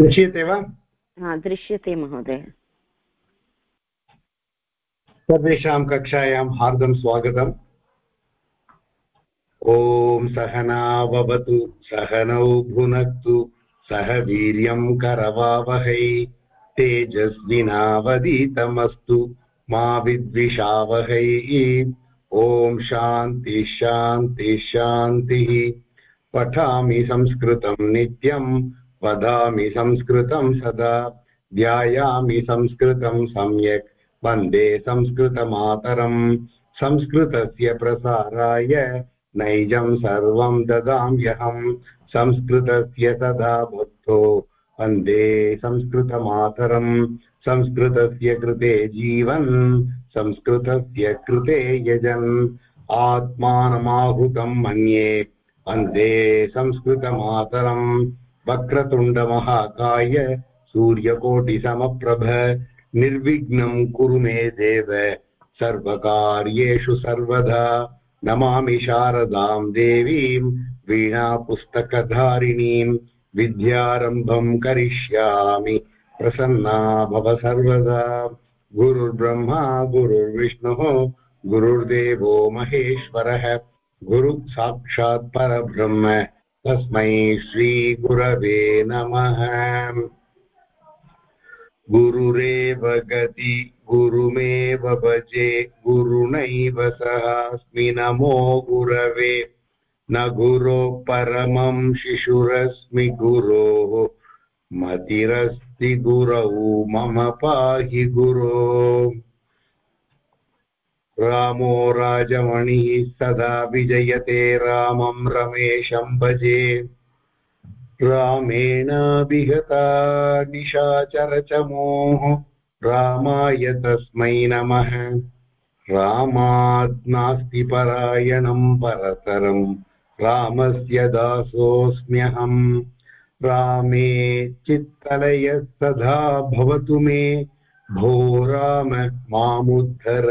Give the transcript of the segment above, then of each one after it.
दृश्यते वा? हा दृश्यते महोदय। सर्वेषां कक्षायां हार्दं स्वागतम्। ॐ सहना भवतु सहनौ भुनक्तु सह वीर्यं करवावहै। तेजस्विनावदीतमस्तु मा विद्विषावहै। ॐ शान्ति शान्ति शान्तिः। पठामि संस्कृतं नित्यं वदामि संस्कृतं सदा, ध्यायामि संस्कृतं सम्यक्, वंदे संस्कृतमातरम्। संस्कृतस्य प्रसाराय नैजं सर्वं ददाम्यहम्। संस्कृतस्य सदा बुद्धो, वंदे संस्कृतमातरम्। संस्कृतस्य कृते जीवन्, संस्कृतस्य कृते यजन्। आत्मानमाहुतं मन्ये, वंदे संस्कृतमातरम्। वक्रतुण्डमहाकाय सूर्यकोटिसमप्रभ निर्विघ्नं कुरु मे देव। सर्वकार्येषु सर्वदा नमामि शारदां देवीं वीणापुस्तकधारिणीं। विद्यारम्भं करिष्यामि प्रसन्ना भव सर्वदा। गुरुर्ब्रह्मा, गुरुर्विष्णुः, गुरुर्देवो महेश्वरः। गुरु साक्षात् परब्रह्म। तस्मै श्रीगुरवे नमः। गुरुरेव गति, गुरुमेव भजे, गुरुणैव सहास्मि। नमो गुरवे, न गुरो परमं शिशुरस्मि गुरोः। मतिरस्ति गुरौ, मम पाहि गुरो। रामो राजमणिः सदा विजयते, रामं रमेशं भजे। रामेण विहता निशाचरचमोः, रामाय तस्मै नमः। रामात् नास्ति परायणं परतरं, रामस्य दासोऽस्म्यहम् रामे चित्तलयः सदा भवतु मे भो राम मामुद्धर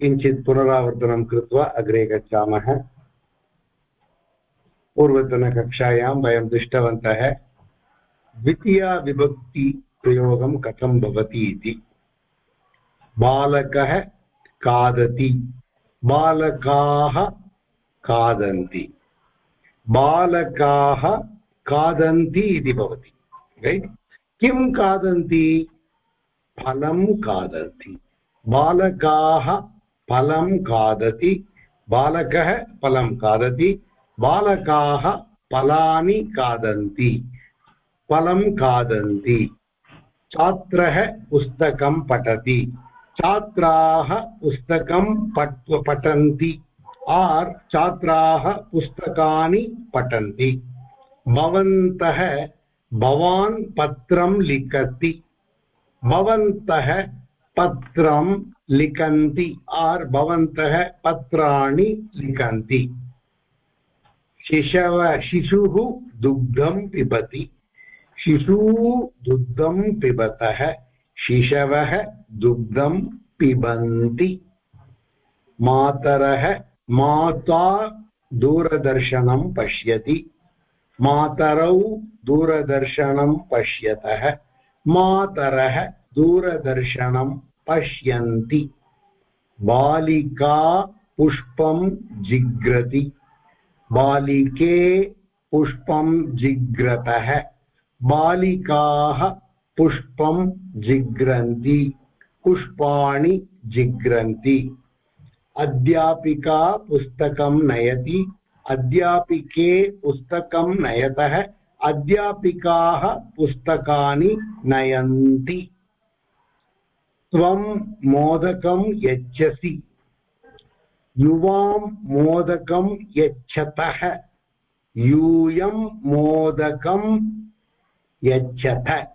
किञ्चित् पुनरावर्तनं कृत्वा अग्रे गच्छामः। पूर्वतनकक्षायां वयं दृष्टवन्तः, द्वितीया विभक्तिप्रयोगं कथं भवति इति। बालकः खादति, बालकाः खादन्ति। बालकाः खादन्ति इति भवति। किं खादन्ति फलं खादन्ति बालकाः फलं खादति बालकः फलं खादति बालकाः फलानि खादन्ति फलं खादन्ति छात्रः पुस्तकं पठति छात्राः पुस्तकं पठ पठन्ति आर् छात्राः पुस्तकानि पठन्ति भवन्तः भवान् पत्रं लिखति। भवन्तः पत्रं लिखन्ति। आर्, भवन्तः पत्राणि लिखन्ति। शिशव, शिशुः दुग्धं पिबति। शिशुः दुग्धं पिबतः शिशवः दुग्धं पिबन्ति। मातरः माता दूरदर्शनं पश्यति। मातरौ दूरदर्शनं पश्यतः। मातरः दूरदर्शनं पश्यन्ति। बालिका पुष्पं जिग्रति बालिके पुष्पं जिग्रतः बालिकाः पुष्पं जिग्रन्ति पुष्पाणि जिग्रन्ति अध्यापिका पुस्तकं नयति। अध्यापिके पुस्तकं नयतः। अध्यापिकाः पुस्तकानि नयन्ति। त्वं मोदकं यच्छसि। युवां मोदकं यच्छतः। यूयं मोदकं यच्छत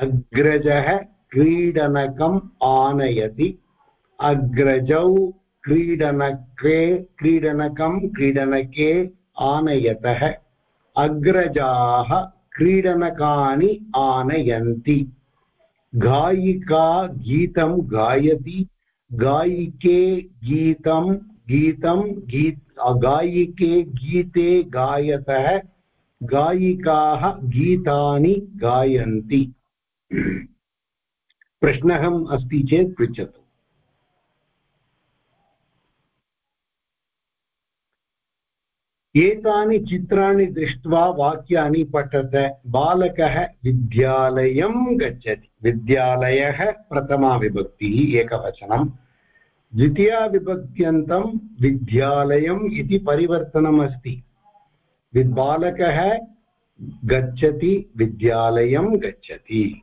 अग्रजः क्रीडनकम् आनयति। अग्रजौ क्रीडनके क्रीडनकं क्रीडनके आनयतः। अग्रजाः क्रीडनकानि आनयन्ति। गायिका गीतं गायति, गायिके गीतं गीतं गीत, गायिके गीते गायतः गायिकाः गीतानि गायन्ति। प्रश्नः अस्ति चेत् पृच्छतु। एतानि चित्राणि दृष्ट्वा वाक्यानि पठत। बालकः विद्यालयं गच्छति। विद्यालयः प्रथमा विभक्तिः एकवचनं। द्वितीयाविभक्त्यन्तं विद्यालयम् इति परिवर्तनम् अस्ति बालकः गच्छति, विद्यालयं गच्छति।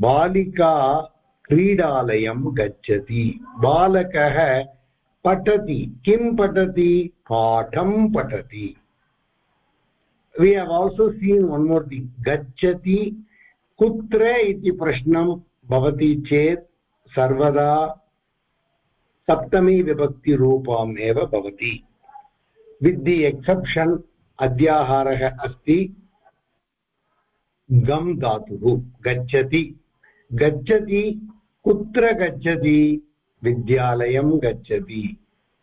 बालिका क्रीडालयं गच्छति। बालकः पठति, किं पठति? पाठं पठति। We have also seen one more thing गच्छति, कुत्र इति प्रश्नं भवति चेत् सर्वदा सप्तमी विभक्तिरूपम् एव भवति। वित् दि एक्सेप्शन् अद्याहारः अस्ति गम् धातुः, गच्छति। गच्छति, कुत्र गच्छति? विद्यालयं गच्छति।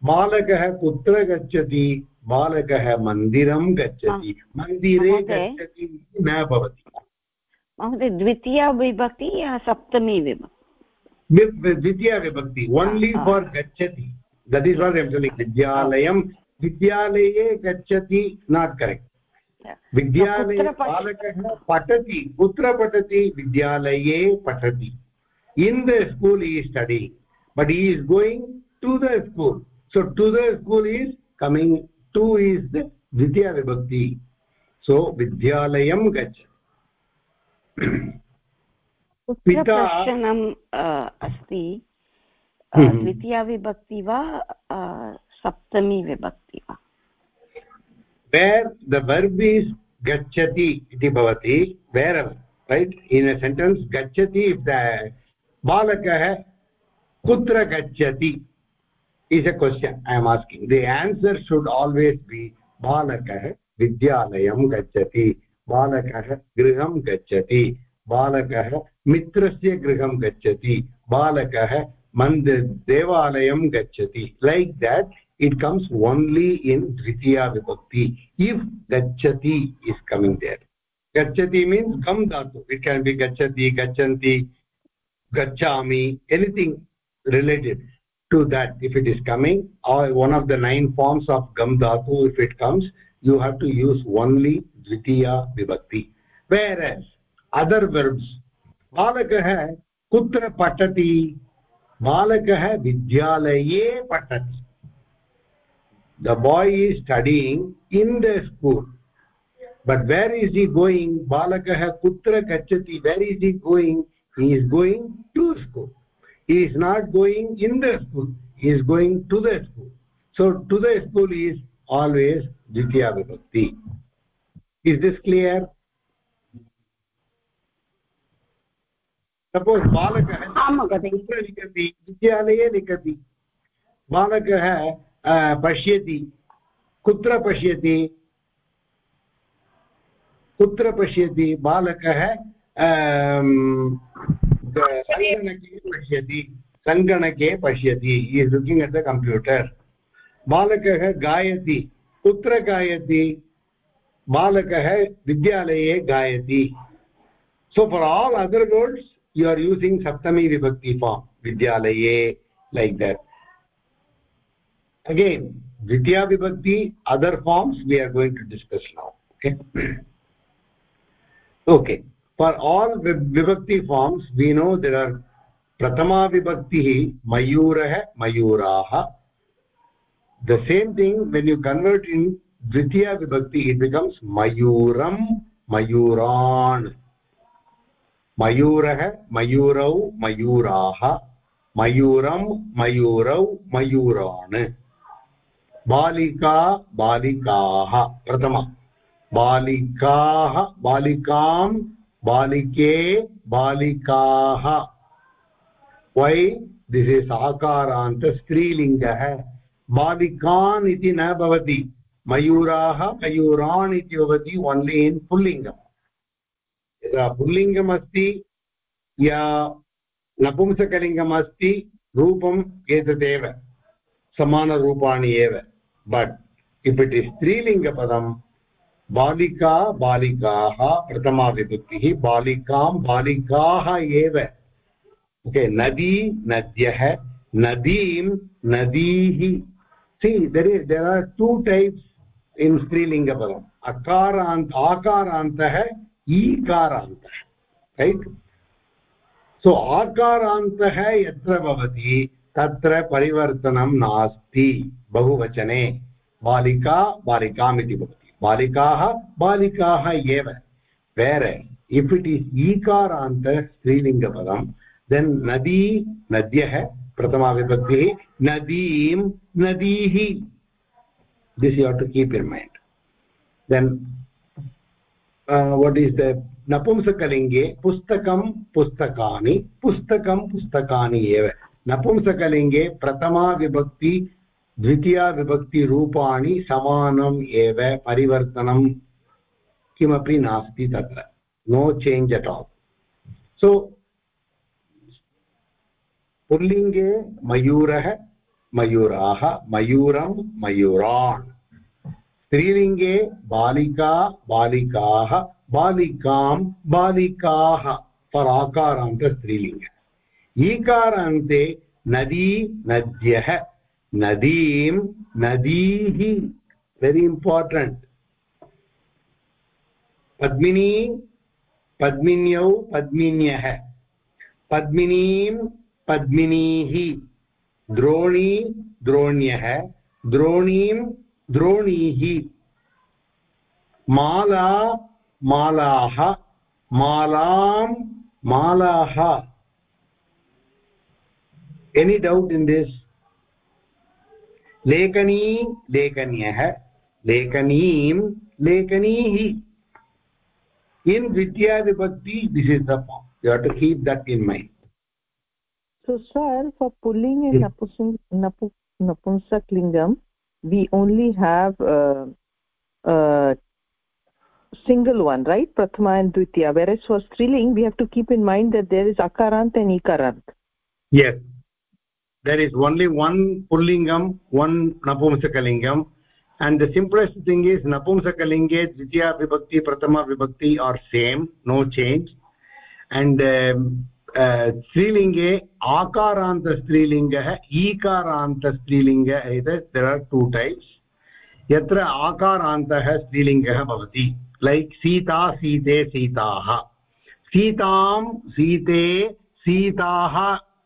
बालकः कुत्र गच्छति? बालकः मन्दिरं गच्छति। मन्दिरे गच्छति न भवति। महोदय द्वितीया विभक्ति या सप्तमी विभक्ति? द्वितीया विभक्ति। ओन्लि फार् गच्छति। दट् इस् वाट् एम् विद्यालयं विद्यालये गच्छति नाट् करेक्ट् विद्यालये बालकः पठति कुत्र पठति? विद्यालये पठति। In the school he study but he is going to the school so to the school is coming to is the dvitiya vibhakti so vidyalayam gach प्रश्नम् अस्ति द्वितीया विभक्ति वा सप्तमी विभक्ति वा where the verb is gachati iti bhavati wherever right in a sentence gachati if the balakah kutra gacchati is a question i am asking the answer should always be balakah vidyalayam gacchati balakah griham gacchati balakah mitrasya griham gacchati balakah mand devalayam gacchati like that it comes only in dvitiya vibhakti if gacchati is coming there gacchati means kam dhatu it can be gacchati gacchanti gachami anything related to that if it is coming or one of the nine forms of gam dhatu if it comes you have to use only dvitiya vibhakti whereas other verbs balakah kutra patati balakah vidyalaye patati the boy is studying in the school but where is he going balakah kutra gachati where is he going he is going to school he is not going in the school he is going to the school so to the school is always dvitiya vibhakti is this clear balakah कुत्र लिखति विद्यालये लिखति बालकः पश्यति कुत्र पश्यति कुत्र पश्यति बालकः सङ्गणके पश्यति सङ्गणके पश्यति is looking at the computer बालकः गायति कुत्र गायति बालकः विद्यालये गायति so for all other words you are using सप्तमी विभक्ति फार्म् विद्यालये like that again द्वितीयाविभक्ति other forms we are going to discuss now okay okay for all vibhakti forms we know there are prathama vibhaktih mayurah mayuraah the same thing when you convert in dvitiya vibhakti it becomes mayuram mayuran मयूरः मयूरौ मयूराः मयूरं मयूरौ मयूरान् बालिका बालिकाः प्रथमा बालिकाः बालिकां बालिके बालिकाः। वै दिस् इस् आकारान्त स्त्रीलिङ्गः। बालिकान् इति न भवति, मयूराः मयूरान् इति भवति ओन्लि इन् पुल्लिङ्गम्। यदा पुल्लिङ्गम् अस्ति, या नपुंसकलिङ्गम् अस्ति, रूपम् एतदेव, समानरूपाणि एव। बट् इफ् इट् इस् स्त्रीलिङ्गपदं बालिका बालिका प्रथमाविभक्तिः बालिकां, बालिकाः एव। ओके, नदी, नद्यः, नदीं, नदीः। See there is there are two types in स्त्रीलिङ्गपदम् अकारान्त आकारान्तः ईकारान्तः रैट् सो आकारात यत्र भवति तत्र नास्ति बहुवचने बालिका बालिकामिति भवति बालिकाः बालिकाः एव। वेर इफ् इट् इस् ईकारान्त स्त्रीलिङ्गपदं देन् नदी नद्यः प्रथमाविभक्तिः नदीं नदीः। You have to keep in mind. Then uh, what is the नपुंसकलिङ्गे पुस्तकं पुस्तकानि पुस्तकं पुस्तकानि एव नपुंसकलिङ्गे प्रथमा विभक्ति द्वितीया विभक्तिरूपाणि समानम् एव परिवर्तनं। किमपि नास्ति तत्र। No change at all so पुल्लिङ्गे मयूरः, मयूराः, मयूरं, मयूरान्। स्त्रीलिङ्गे बालिका, बालिकाः, बालिकां, बालिकाः। फर् आकारान्त स्त्रीलिङ्ग। ईकारान्ते नदी, नद्यः नदीं नदीः वेरि इम्पार्टेण्ट् पद्मिनी, पद्मिन्यौ, पद्मिन्यः. पद्मिनीं पद्मिनीः द्रोणी, द्रोण्यः. द्रोणीं द्रोणीः माला, मालाः. मालां, मालाः. एनी डौट् इन् दिस् लेखनी लेखन्यः लेखनीं लेखनीः in vidya vibhakti this is the form you have to keep that in mind so sir for pulling in yes. napusing napunsak lingam we only have uh, uh, single one right prathama and dvitiya whereas for striling we have to keep in mind that there is akarant and ikarant yes there is only one pullingam one napumsakalingam and the simplest thing is napumsakalinge dvitiya vibhakti prathama vibhakti are same no change and um, स्त्रीलिङ्गे आकारान्तस्त्रीलिङ्गः ईकारान्तस्त्रीलिङ्गः there are two types यत्र आकारान्तः स्त्रीलिङ्गः भवति like Sita सीते सीताः सीतां सीते सीताः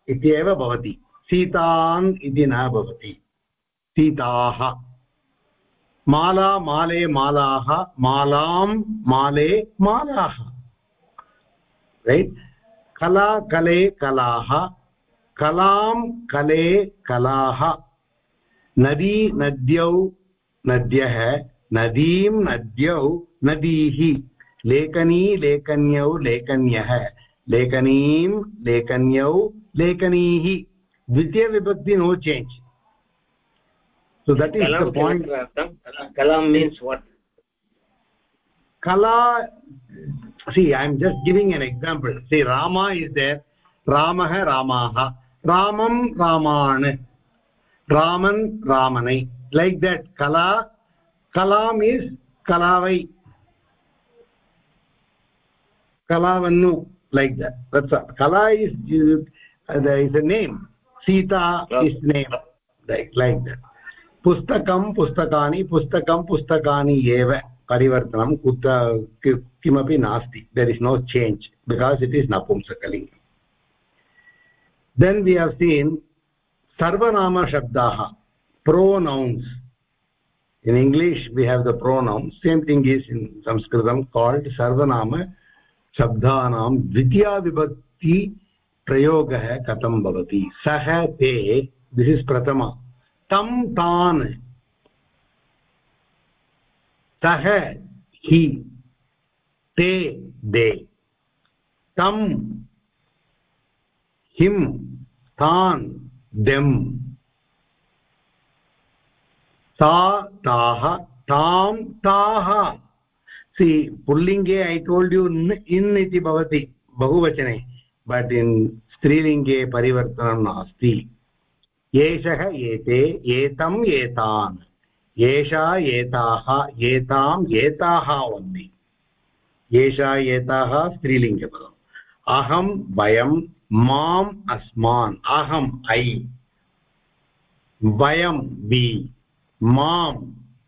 इत्येव भवति सीतान् इति न भवति। सीताः। माला, माले, मालाः, मालां, माले, मालाः। रैट् कला, कले, कलाः। कलां, कले, कलाः। नदी, नद्यौ, नद्यः। नदीं, नद्यौ, नदीः। लेखनी, लेखन्यौ, लेखन्यः। लेखनीं, लेखन्यौ, लेखनीः। Vidya Vibhuti no change. So that is Kalam the point. Kala means what? Kala, see, I am just giving an example. See, Rama is there. Ramah, Ramaha. Ramam, Raman. Raman, Ramanai. Like that, Kala. Kalam is Kalavai. Kalavannu, like that. That's all. Kala is, is uh, a name. Sita is name like the पुस्तकं पुस्तकानि पुस्तकं पुस्तकानि एव परिवर्तनं कुत किमपि नास्ति. There is no change because it is नपुंसकलिङ्ग् then we have seen सर्वनामशब्दाः pronouns in English we have the pronouns same thing is in संस्कृतं काल्ड् सर्वनामशब्दानां द्वितीयाविभक्ति प्रयोगः कथम भवति? सः ते दिस् इस् प्रथम। तं तान्। सः हि ते दे तम हिं तान् देम् सा, ताः, तां, ताः। सि पुल्लिङ्गे ऐ टोल्ड् यु इन् इति भवति बहुवचने। बट् इन् स्त्रीलिङ्गे परिवर्तनं नास्ति एषः एते एतम् एतान् एषा एताः एताम् एताः वन्ति एषा एताः स्त्रीलिङ्गपदम् अहं वयं माम् अस्मान् अहम् ऐ वयं वि माँ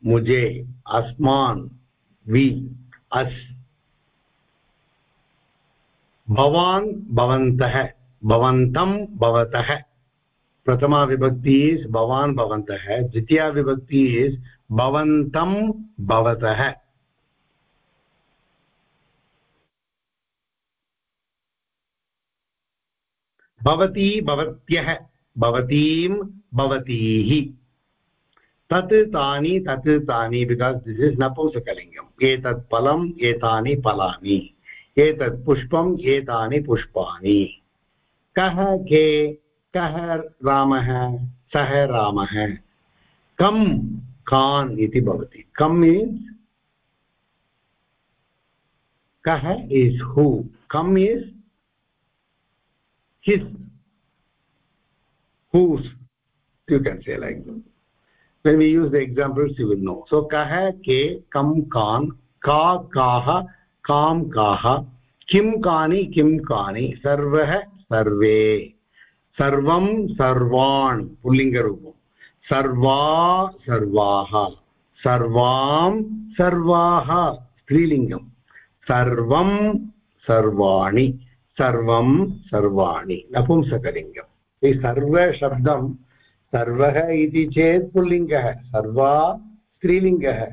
मुजे अस्मान् वि अस् भवान् भवन्तः, भवन्तं भवतः। प्रथमा विभक्ति इस् भवान् भवन्तः, द्वितीया विभक्ति इस् भवन्तं भवतः। भवती भवत्यः, भवतीं भवतीः। तत् तानि तत् तानि बिकास् दिस् इस् नपुंसकलिङ्गम् एतत् फलम्, एतानि फलानि। एतत् पुष्पम् एतानि पुष्पाणि। कः के कः रामः सः रामः? कम् कान् इति भवति। कम् मीन्स् कः is who com is his whose you can say like when we use the examples you will know so कः के कम् कान् का काः का, kam kaah kim kani kim kani sarvah sarve सर्वं सर्वान् पुल्लिङ्गरूपं सर्वा सर्वाः। सर्वां सर्वाः स्त्रीलिङ्गं सर्वं सर्वाणि सर्वं सर्वाणि, नपुंसकलिङ्गम्। सर्वशब्दं सर्वः इति चेत् पुल्लिङ्गः, सर्वा स्त्रीलिङ्गः।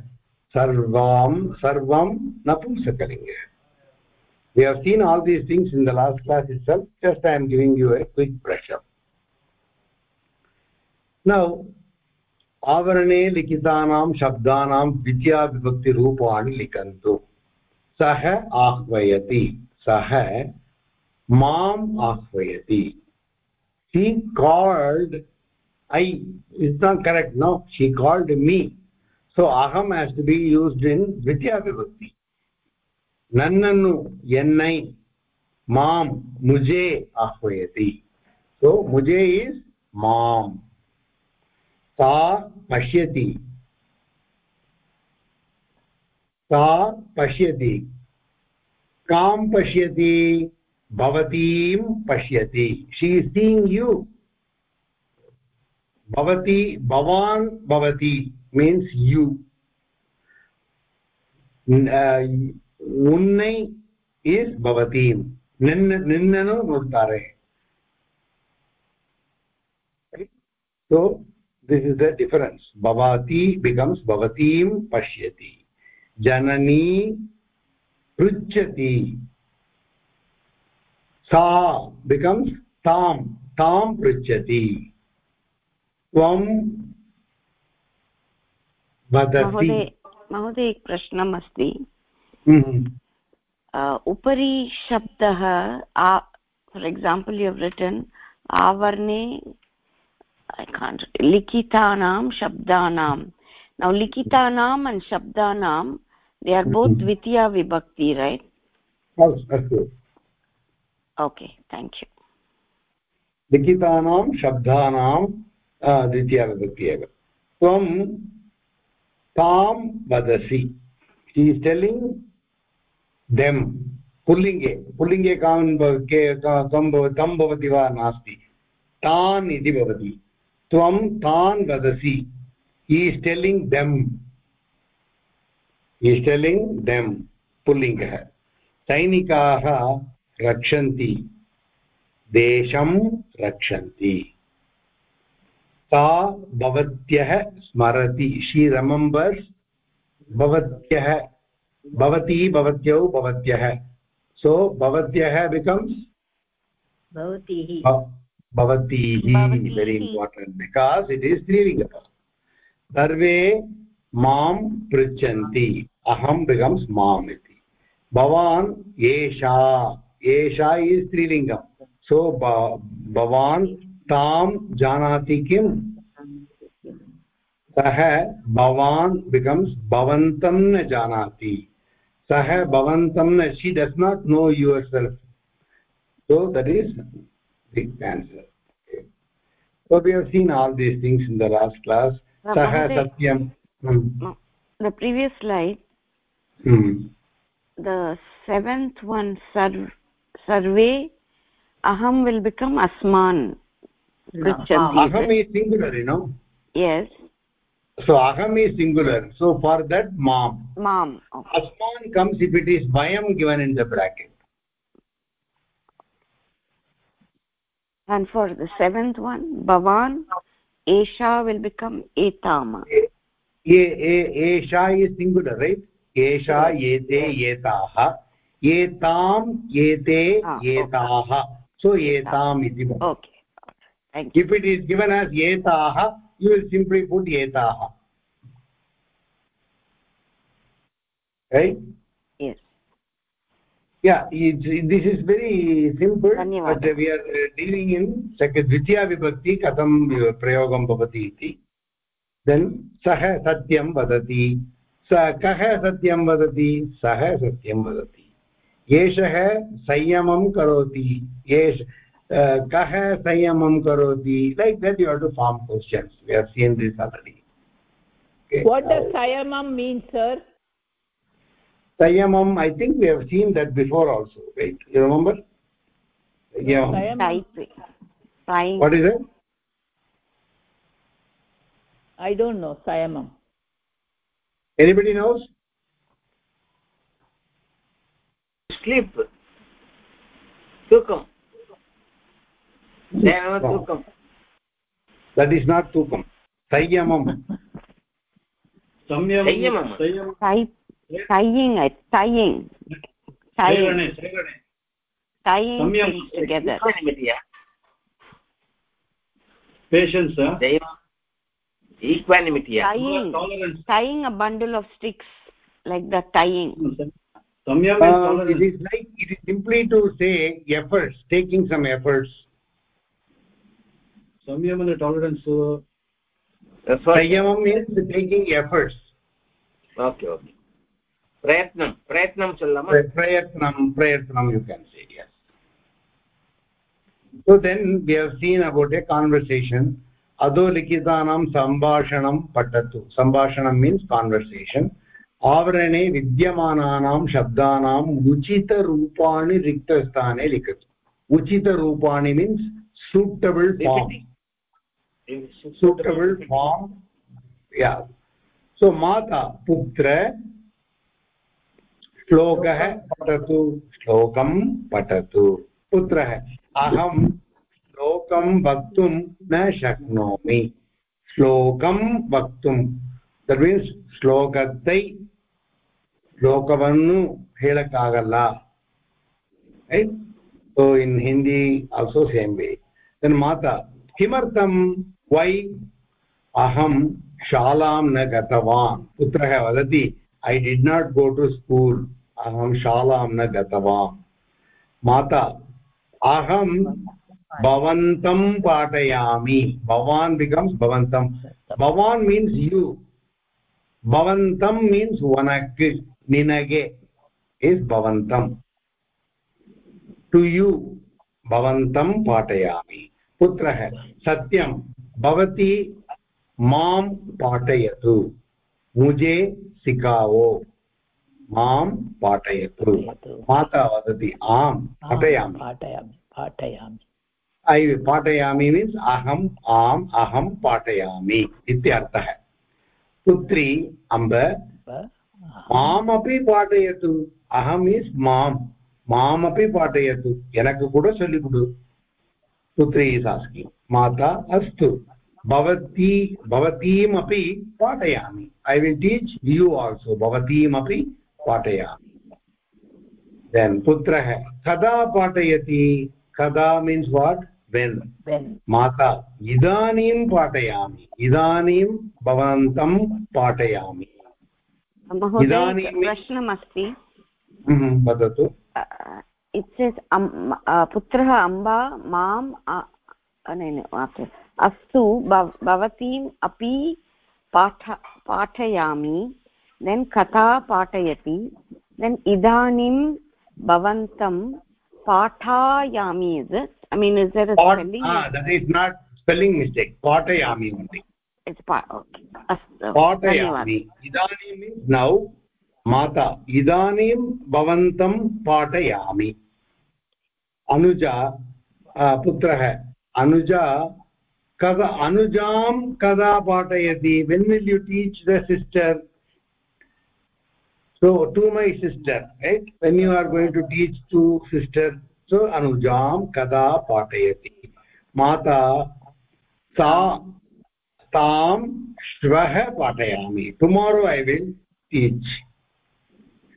सर्वां सर्वं नपुंसकलिङ्गः we have seen all these things in the last class itself just i am giving you a quick brush up now आवरणे लिखितानां शब्दानां द्वितीयाविभक्तिरूपाणि लिखन्तु सः आह्वयति सः माम् आह्वयति she called i is not correct no she called me aham has to be used in dvitiya vibhakti नन्ननु एन्नै माँ मुजे आह्वयति सो मुजे इस् माम् सा पश्यति सा पश्यति कां पश्यति भवतीं पश्यति शी सीङ्ग् यू भवती भवान् भवति मीन्स् यू उन्नै इस् भवतीं निन्न निन्ननु नोड्तारे so this is the difference bhavati becomes bhavatim pashyati janani pruchati sa becomes tam tam pruchati tvam vadasi महोदय एक प्रश्नम् अस्ति हम्म। उपरि शब्दः for example you have written आवर्णे लिखितानां शब्दानां। नौ लिखितानाम् अण्ड् शब्दानां दे आर् बोत् द्वितीया विभक्ति रैट् ओके थेङ्क् यू लिखितानां शब्दानां द्वितीया विभक्ति एव। त्वं तां वदसि हि इस् टेलिङ्ग् देम् पुल्लिङ्गे पुल्लिङ्गे कान् तं भवति वा नास्ति। तान् इति भवति। त्वं तान् वदसि is telling them is telling them पुल्लिङ्गः। सैनिकाः रक्षन्ति, देशं रक्षन्ति। सा भवत्यः स्मरति शी रिमम्बर्स् भवत्यः भवती भवत्यौ भवत्यः। सो भवत्यः becomes भवतीः। Very important because it is स्त्रीलिङ्गपदम् सर्वे माँ पृच्छन्ति अहं बिकम्स् माम् इति। भवान् एषा एषा इस् स्त्रीलिङ्गम् सो भवान् तां जानाति किम् सः भवान् बिकम्स् भवन्तं न जानाति सः भवन्तं न she does not know yourself so that is the answer so we have seen all these things in the last class Uh, sah Mahoday. satyam hmm. the previous slide Hmm. the seventh one sarv sarve aham will become asman pruchanti aham is singular you know yes so aham is singular so for that mom mom okay. asman comes if it is vayam given in the bracket and for the seventh one bhavan esha will become etama ye e- esha is singular right esha ete etaah etam ete Ah, etaah so etam iti okay thank you if it is given as etaah you will simply put etaah right yes yeah it, it, this is very simple Dhanyawad. but we are uh, dealing in second dvitiya vibhakti katham uh, prayogam bhavati iti then sah satyam vadati स कः सत्यं वदति सः सत्यं वदति एषः संयमं करोति एष कः संयमं करोति like that you have to form questions we have seen this already what does sayamam mean sir संयमं I think we have seen that before also right you remember sayamam type trying what is it i don't know sayamam anybody knows sleep tukam sayama No. that is not tukam sanyamam tying a bundle of sticks like the tying. samyam um, it is like it is simply to say efforts taking some efforts. samyam and tolerance so that's why samyam means taking efforts okay okay prayatnam prayatnam challama prayatnam prayatnam you can say yes so then we have seen about a conversation अधोलिखितानां सम्भाषणं पठतु सम्भाषणं means conversation आवरणे विद्यमानानां शब्दानाम् उचितरूपाणि रिक्तस्थाने लिखतु उचितरूपाणि means suitable form so tamil mom yeah so mata putra श्लोकः पठतु श्लोकं पठतु पुत्रः अहं श्लोकं वक्तुं न शक्नोमि श्लोकं वक्तुं दट् मीन्स् श्लोकத்தை श्लोकवन्नु ಹೇಳಕ್ಕಾಗಲ್ಲ right so in Hindi also same way then why अहं शालां न गतवान्। पुत्रः वदति I did not go to school अहं शालां न गतवान्। माता, अहं भवन्तं पाठयामि। भवान् बिकम्स् भवन्तं। भवान् मीन्स् यु भवन्तं मीन्स् वनक्, निनगे इस् भवन्तं. टु यु भवन्तं पाठयामि। पुत्रः सत्यं भवती माँ पाठयतु। मुझे सिखावो माँ पाठयतु। माता वदति आं पाठयामि। पाठयामि पाठयामि। ऐ पाठयामि मीन्स् अहम् आम् अहं पाठयामि इति अर्थः पुत्री अम्ब मामपि पाठयतु। अहं मीन्स् माँ मामपि पाठयतु। एनक्कु कूड सोल्लिकुडु पुत्री इस् आस्किङ्ग् माता अस्तु। भवती भवतीमपि पाठयामि। I will teach you also भवतीमपि पाठयामि। देन् पुत्रः कदा पाठयति? कदा मीन्स् वाट् वेन् माता इदानीं पाठयामि। इदानीं भवन्तं पाठयामि। प्रश्नमस्ति। हम्म, वदतु। uh, uh, पुत्रः अम्बा माम् अ- न, न, okay. अस्तु भव- भवतीम् अपि पाठ पाठयामि देन् कथा पाठयति देन् इदानीं भवन्तं पाठायामि is I mean is there okay. अस्तु पाठयामि इदानीं मीन्स् नौ माता इदानीं भवन्तं पाठयामि अनुजा पुत्रः अनुजा कदा अनुजां कदा पाठयति? When will you teach the sister so to my sister right when you are going to teach to sister so अनुजां कदा पाठयति माता सा तां श्वः पाठयामि टुमारो ऐ विल् टीच्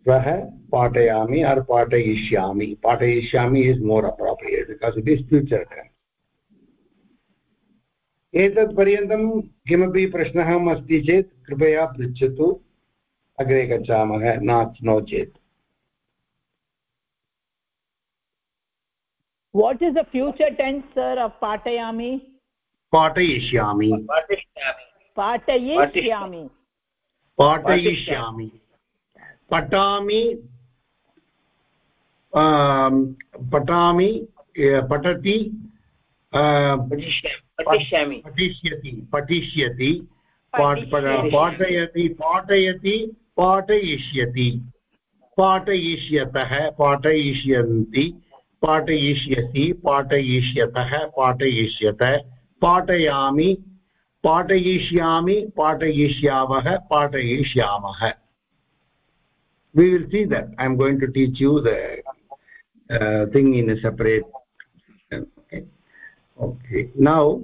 श्वः पाठयामि आर् पाठयिष्यामि पाठयिष्यामि is more appropriate because it is future कर् एतत् पर्यन्तं किमपि प्रश्नः अस्ति चेत् कृपया पृच्छतु। अग्रे गच्छामः न नो चेत्। What is the future tense sir of patayami पाठयिष्यामि। patayishyami पाठयिष्यामि। पठामि पठामि पठति पठिष्यामि। पठिष्यति पठिष्यति पाठयति पाठयति पाठयिष्यति। पाठयिष्यतः पाठयिष्यन्ति पाठयिष्यसि पाठयिष्यतः पाठयिष्यत। पाठयामि पाठयिष्यामि पाठयिष्यावः पाठयिष्यामः। We will see that. I am going to teach you the uh, thing in a separate okay. Okay. Now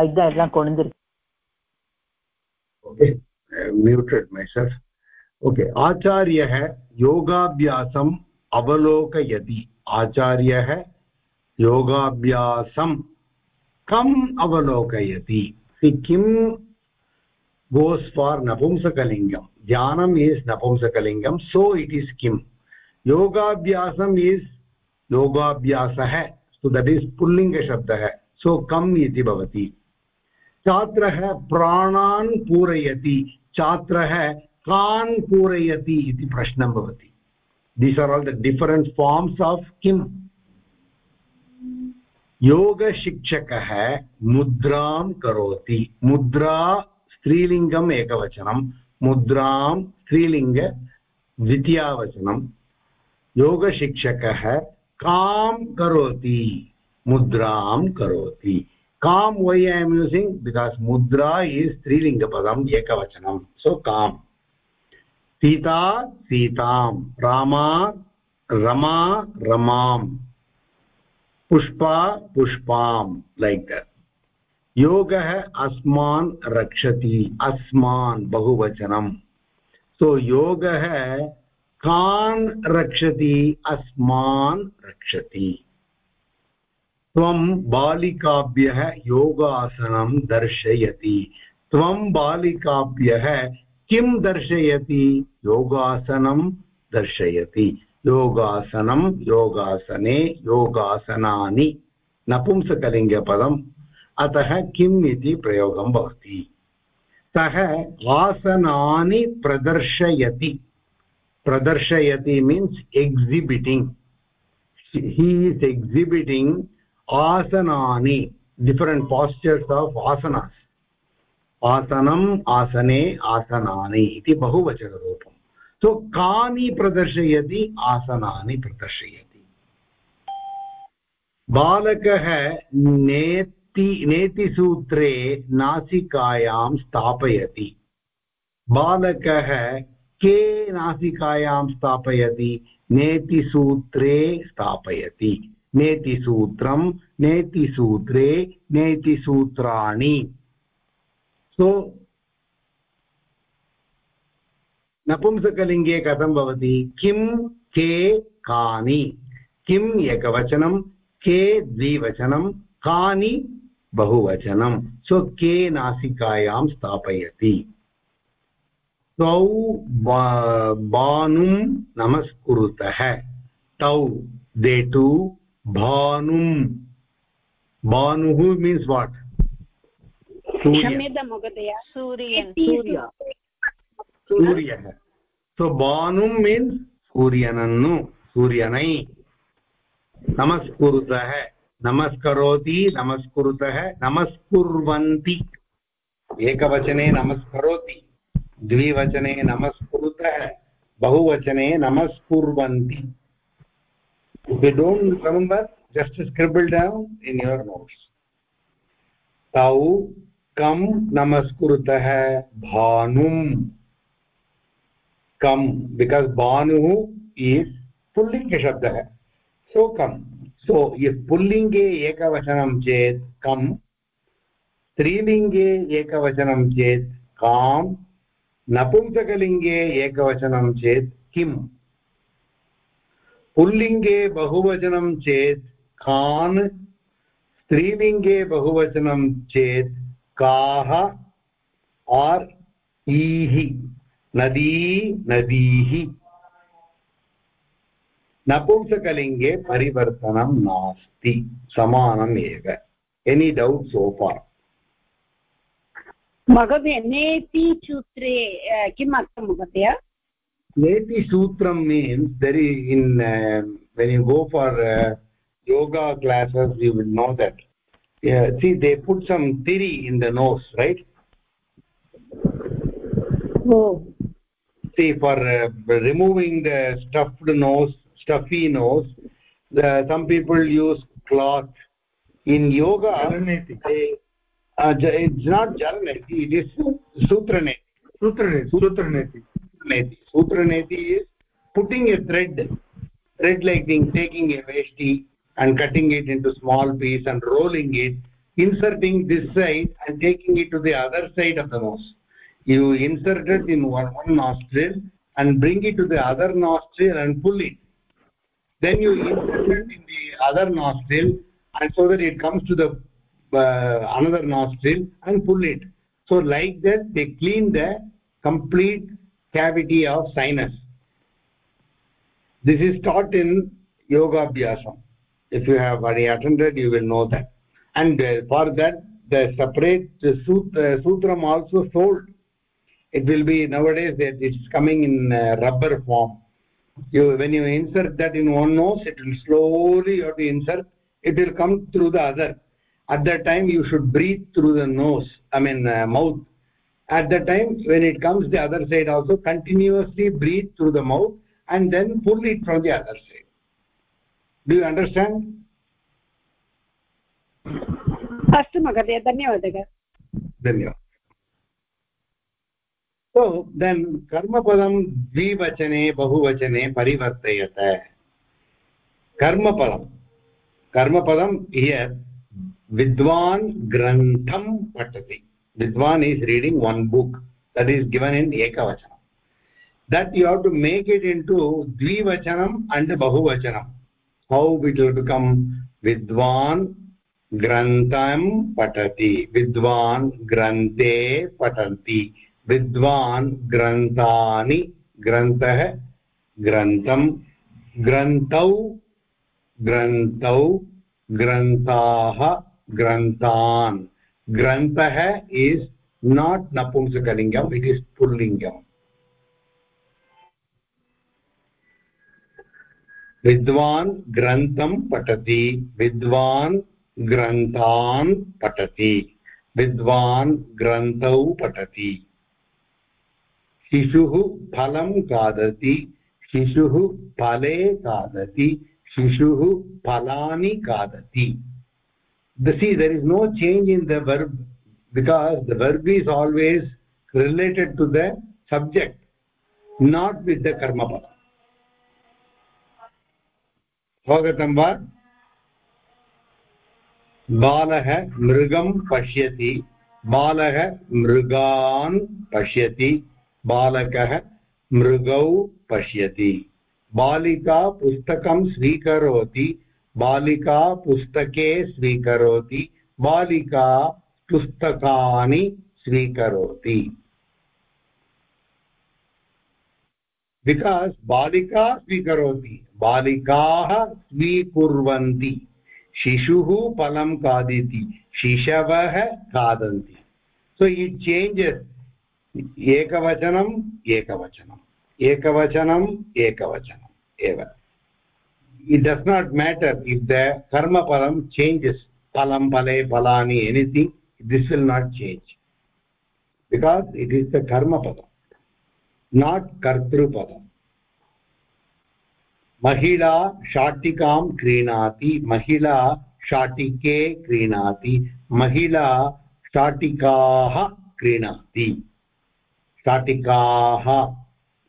அதுதான் எல்லாம் கொண்டிருக்கு okay muted myself okay acharyah yogabhyasam avalokayati acharyah yogabhyasam kam avalokayati see kim goes for napumsakalingam dhyanam is napumsakalingam so it is kim yogabhyasam is yogabhyasah so that is pullinga shabdah so kam iti bhavati छात्रः प्राणान् पूरयति छात्रः कान् पूरयति इति प्रश्नं भवति। These are all the different forms of किम्? योगशिक्षकः मुद्रां करोति। मुद्रा स्त्रीलिङ्गम् एकवचनं, मुद्रां स्त्रीलिङ्ग द्वितीयावचनं। योगशिक्षकः कां करोति? मुद्रां करोति। Come why I am using because मुद्रा इस् स्त्रीलिङ्गपदम् एकवचनं सो काम् सीता सीतां रामा रमा रमां पुष्पा पुष्पां लैक् द योगः अस्मान् रक्षति अस्मान् बहुवचनं सो योगः कान् रक्षति अस्मान् रक्षति त्वं बालिकाभ्यः योगासनं दर्शयति। त्वं बालिकाभ्यः किं दर्शयति? योगासनं दर्शयति। योगासनं, योगासने, योगासनानि। नपुंसकलिङ्गपदम्। अतः किम् इति प्रयोगं भवति। सः आसनानि प्रदर्शयति। प्रदर्शयति means exhibiting he is exhibiting आसनानि डिफरेण्ट् पास्चर्स् आफ् आसनास् आसनम् आसने आसनानि इति बहुवचनरूपं सो कानि प्रदर्शयति, आसनानि प्रदर्शयति। बालकः नेति नेतिसूत्रे नासिकायां स्थापयति। बालकः के नासिकायां स्थापयति? नेतिसूत्रे स्थापयति। नेतिसूत्रं, नेतिसूत्रे, नेतिसूत्राणि। सो नपुंसकलिङ्गे कथं भवति? किं, के, कानि। किम् एकवचनं, के, द्विवचनं, कानि, बहुवचनं। सो के नासिकायां स्थापयति। तौ बानुं नमस्कुरुतः। तौ, दे टु भानुं भानुः मीन्स् वाट् क्षम्यतां महोदय सूर्यन् सूर्य। सूर्यः। सो भानुं मीन्स् सूर्यनन्नु सूर्यनै। नमस्कुरुतः नमस्करोति नमस्कुरुतः नमस्कुर्वन्ति। एकवचने नमस्करोति द्विवचने नमस्कुरुतः बहुवचने नमस्कुर्वन्ति। If you don't remember just scribble down in your notes tau kam namaskurutah bhanum kam because bhanuh is pullinga shabdah so kam so if pullinge ekavachanam chet kam स्त्रीलिङ्गे एकवचनं चेत् कां नपुंसकलिङ्गे एकवचनं चेत् किम् पुल्लिङ्गे बहुवचनं चेत् कान् स्त्रीलिङ्गे बहुवचनं चेत् काः? आर् ईः नदी नदीः नपुंसकलिङ्गे परिवर्तनं नास्ति समानम् एव एनी डौट् सो फार् महोदय, नेति सूत्रे किम् अर्थं महोदय? neti sutram means there is in uh, when you go for uh, yoga classes you will know that. Yeah, see they put some tiri in the nose right? Oh see for uh, removing the stuffed nose stuffy nose the, some people use cloth. In yoga jalaneti uh, it's not jalaneti it is sutraneti. Sutraneti sutraneti neti sutra neti is putting a thread thread like thing taking a vesti and cutting it into small piece and rolling it inserting this side and taking it to the other side of the nose you insert it in one, one nostril and bring it to the other nostril and pull it. Then you insert it in the other nostril and so that it comes to the uh, another nostril and pull it. So like that they clean the complete cavity of sinus. This is taught in yoga abhyasam if you have already attended you will know that. And uh, for that the separate uh, sut- uh, sutram also sold. It will be nowadays that it's coming in uh, rubber form. You when you insert that in one nose it will slowly you have to insert. It will come through the other. At that time you should breathe through the nose i mean uh, mouth at that time when it comes the other side also continuously breathe through the mouth and then pull it from the other side do you understand अस्तु महोदय धन्यवादः धन्यवादः so then कर्मपदं द्विवचने बहुवचने परिवर्तयत कर्मपदं कर्मपदं here विद्वान् ग्रन्थं पठति विद्वान् is reading one book that is given in ekavachanam that you have to make it into dvivachanam and bahuvachanam how it will become vidwan ग्रन्थं पठति विद्वान् ग्रन्थे पठन्ति विद्वान् ग्रन्थानि ग्रन्थः ग्रन्थं ग्रन्थौ ग्रन्थौ ग्रन्थाः ग्रन्थान् ग्रन्थः इस् नाट् नपुंसकलिङ्गम् इट् इस् पुल्लिङ्गम् विद्वान् ग्रन्थं पठति विद्वान् ग्रन्थान् पठति विद्वान् ग्रन्थौ पठति शिशुः फलं खादति शिशुः फले खादति शिशुः फलानि खादति the see there is no change in the verb because the verb is always related to the subject not with the karma pada swagatam va बालः मृगं पश्यति बालः मृगान् पश्यति बालकः मृगौ पश्यति बालिका पुस्तकं स्वीकरोति बालिका पुस्तके स्वीकरोति, बालिका पुस्तकानि स्वीकरोति। बिकास् बालिका स्वीकरोति, बालिकाः स्वीकुर्वन्ति, शिशुः फलं खादति, शिशवः खादन्ति। सो इट् चेञ्जस् एकवचनम् एकवचनम् एकवचनम् एकवचनम् एव। It does not matter if the karma palam changes palam pale palani anything this will not change because it is the karma padam not kartru padam महिला शाटिकां क्रीणाति महिला शाटिके क्रीणाति महिला शाटिकाः क्रीणाति शाटिकाः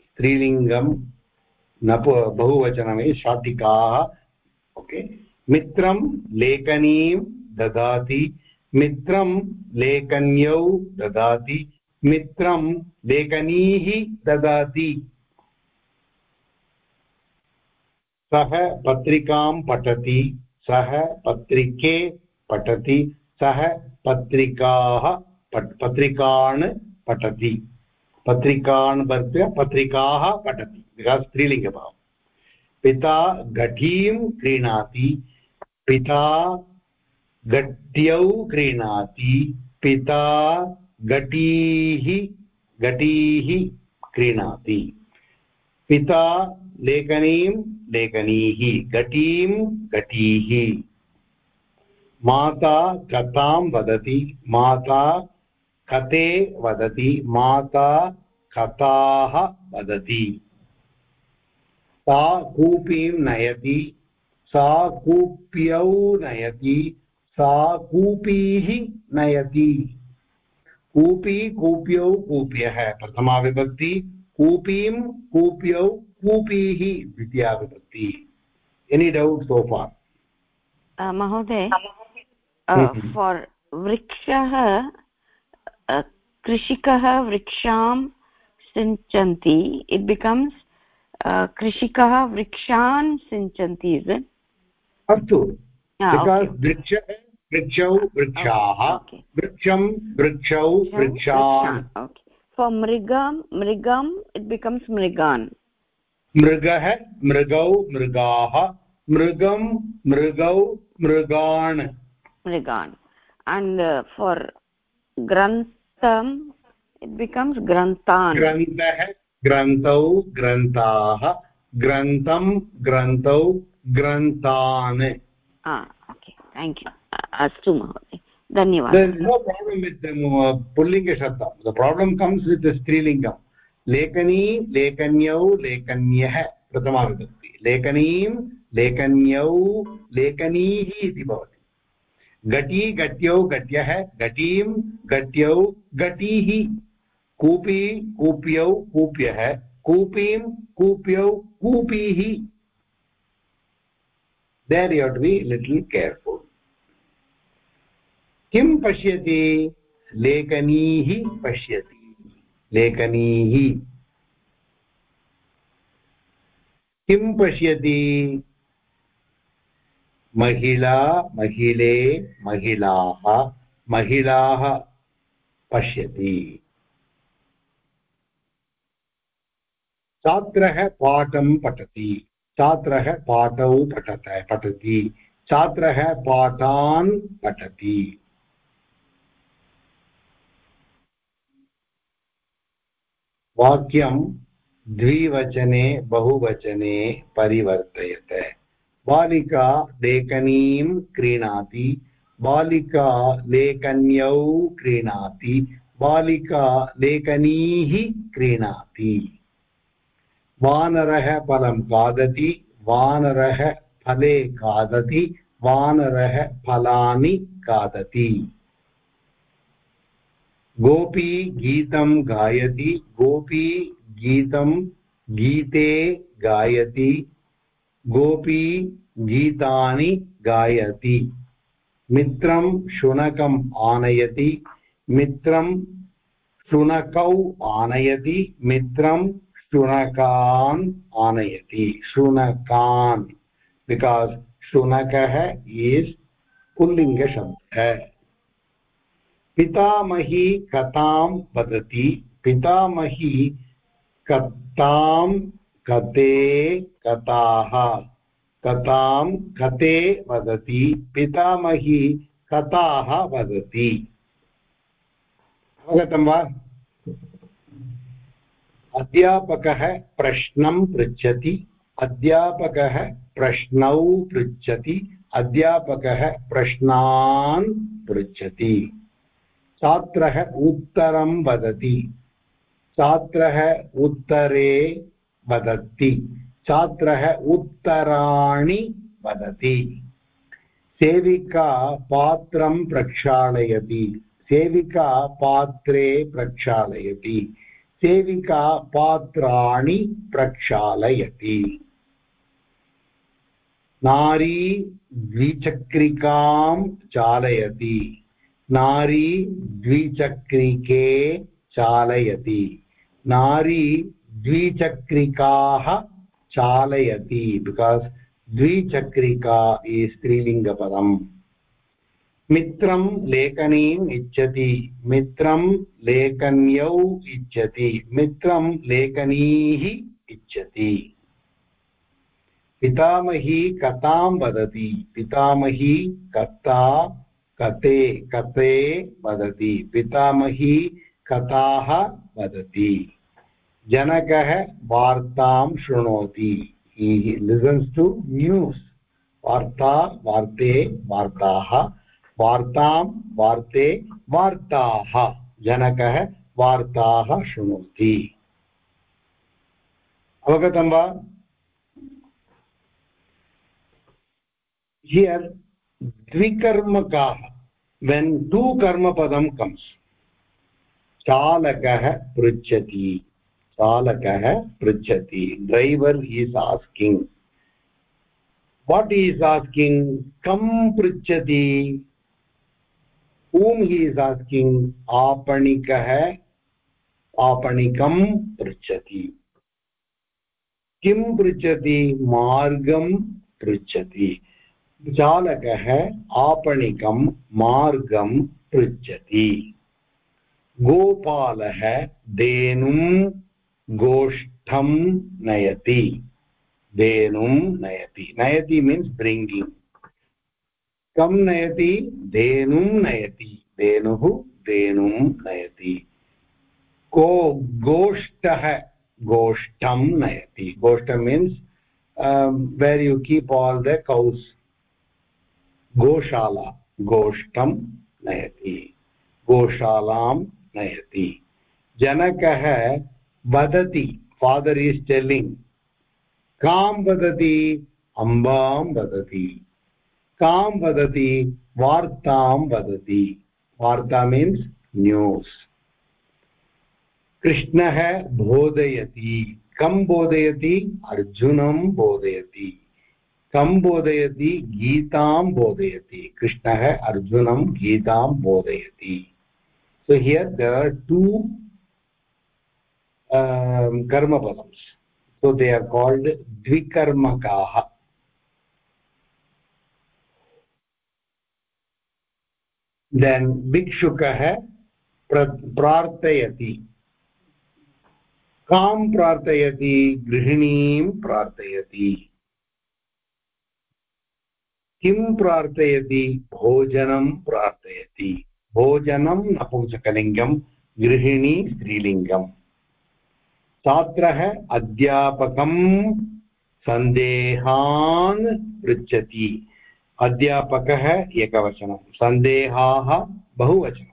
स्त्रीलिङ्गं न बहुवचनमे शाटिकाः ओके मित्रं लेखनीं ददाति। मित्रं लेखन्यौ ददाति। मित्रं लेखनीः ददाति। सः पत्रिकां पठति। सः पत्रिके पठति। सः पत्रिकाः पत्रिकान् पठति। पत्रिकान् वर्त्य पत्रिकाः पठति। बिकास् स्त्रीलिङ्गभावः पिता घटीं क्रीणाति पिता घट्यौ क्रीणाति पिता घटीः घटीः क्रीणाति पिता लेखनीं लेखनीः घटीं घटीः माता कथां वदति माता कथे वदति माता कथाः वदति सा कूपीं नयति सा कूप्यौ नयति सा कूपीः नयति। कूपी कूप्यौ कूप्यः प्रथमा विभक्ति कूपीं कूप्यौ कूपीः द्वितीया विभक्ति एनी डौट् सो फार् महोदय हम्म। फार् वृक्षः कृषिकः वृक्षां सिञ्चन्ति इट् बिकम्स् कृषिकः वृक्षान् सिञ्चन्ति इस् अस्तु। वृक्षः वृक्षौ वृक्षाः। वृक्षं वृक्षौ वृक्षान्। फार् मृगं मृगम् इट् बिकम्स् मृगान्। मृगः मृगौ मृगाः। मृगं मृगौ मृगान्। मृगान्। And uh, for grantham it becomes grantan ग्रन्थः ग्रन्थौ ग्रन्थाः ग्रन्थं ग्रन्थौ ग्रन्थान्। अस्तु महोदय धन्यवादः पुल्लिङ्गशब्दं द प्राब्लम् कम्स् वित् स्त्रीलिङ्गं लेखनी लेखन्यौ लेखन्यः प्रथमाविभक्ति लेखनीं लेखन्यौ लेखनीः इति भवति. घटी घट्यौ घट्यः घटीं घट्यौ घटीः कूपी, कूप्यौ, कूप्यः, कूपीं, कूप्यौ, कूपीः। There you have to be little careful. किं पश्यति? लेखनीः पश्यति। लेखनीः। किं पश्यति? महिला, महिले, महिलाः महिलाः पश्यति। छात्रः पाठं पठति। छात्रः पाठौ पठत, पठति। छात्रः पाठान् पठति। वाक्यं द्विवचने, बहुवचने परिवर्तयते। बालिका लेखनीं क्रीणाति। बालिका लेखन्यौ क्रीणाति। बालिका लेखनीः क्रीणाति। वानरः फलं खादति, वानरः फले खादति, वानरः फलानि खादति। गोपी गीतं गायति, गोपी गीतं गीते गायति, गोपी गीतानि गायति। मित्रं शुनकम् आनयति, मित्रं शुनकौ आनयति, मित्रं शुनकान् आनयति। शुनकान् बिकास् शुनकः इस् पुल्लिङ्गशब्दः। पितामही कथां वदति, पितामही कथां कते कथाः, कथां कते वदति, पितामही कथाः वदति। अवगतं वा? अध्यापकः प्रश्नं पृच्छति, अध्यापकः प्रश्नौ पृच्छति, अध्यापकः प्रश्नान् पृच्छति। छात्रः उत्तरं वदति, छात्रः उत्तरे वदति, छात्रः उत्तराणि वदति। सेविका पात्रं प्रक्षालयति, सेविका पात्रे प्रक्षालयति। सेविका पात्राणि प्रक्षालयति। नारी द्विचक्रिकां चालयति। नारी द्विचक्रिके चालयति। नारी द्विचक्रिकाः चालयति। बिकास् द्विचक्रिका इस् स्त्रीलिङ्गपदम्। मित्रं लेखनीम् इच्छति, मित्रं लेखन्यौ इच्छति, मित्रं लेखनीः इच्छति। पितामही कथां वदति, पितामही कथा कते कते वदति, पितामही कथाः वदति। जनकः वार्तां शृणोति लिसन्स् टु न्यूस् वार्ता, वार्ते, वार्ताः वार्तां, वार्ते, वार्ताः। जनकः, वार्ताः शृणोति अवगतं वा? हियर् द्विकर्मकाः। वेन् टु कर्मपदं कम्स् चालकः पृच्छति। चालकः पृच्छति। Driver is asking what is asking कं पृच्छति? Whom he is asking आपणिकः आपणिकं पृच्छति। किं पृच्छति? मार्गं पृच्छति। चालकः आपणिकं मार्गं पृच्छति। गोपालः धेनुं गोष्ठं नयति। धेनुं नयति। नयति मीन्स् ब्रिङ्गिङ्ग् कं नयति धेनुं नयति। धेनुः धेनुं नयति। को गोष्ठः, गोष्ठं नयति। गोष्ठ means where you keep all the cows गोशाला, गोष्ठं नयति। गोशालां नयति। जनकः वदति फादर् इस् टेल्लिङ्ग् कां वदति? अम्बां वदति। कां वदति, वार्तां वदति। वार्ता मीन्स् न्यूस् कृष्णः बोधयति। कं बोधयति? अर्जुनं बोधयति। कं बोधयति? गीतां बोधयति। कृष्णः अर्जुनं गीतां बोधयति। So here there are two कर्मपदम्स् so they are called द्विकर्मकाः देन् भिक्षुकः प्रार्थयति कां प्रार्थयति गृहिणीं प्रार्थयति किं प्रार्थयति भोजनं प्रार्थयति भोजनं नपुंसकलिङ्गं गृहिणी स्त्रीलिङ्गम् छात्रः अध्यापकं सन्देहान् पृच्छति अध्यापकः एकवचनं, सन्देहाः बहुवचनं।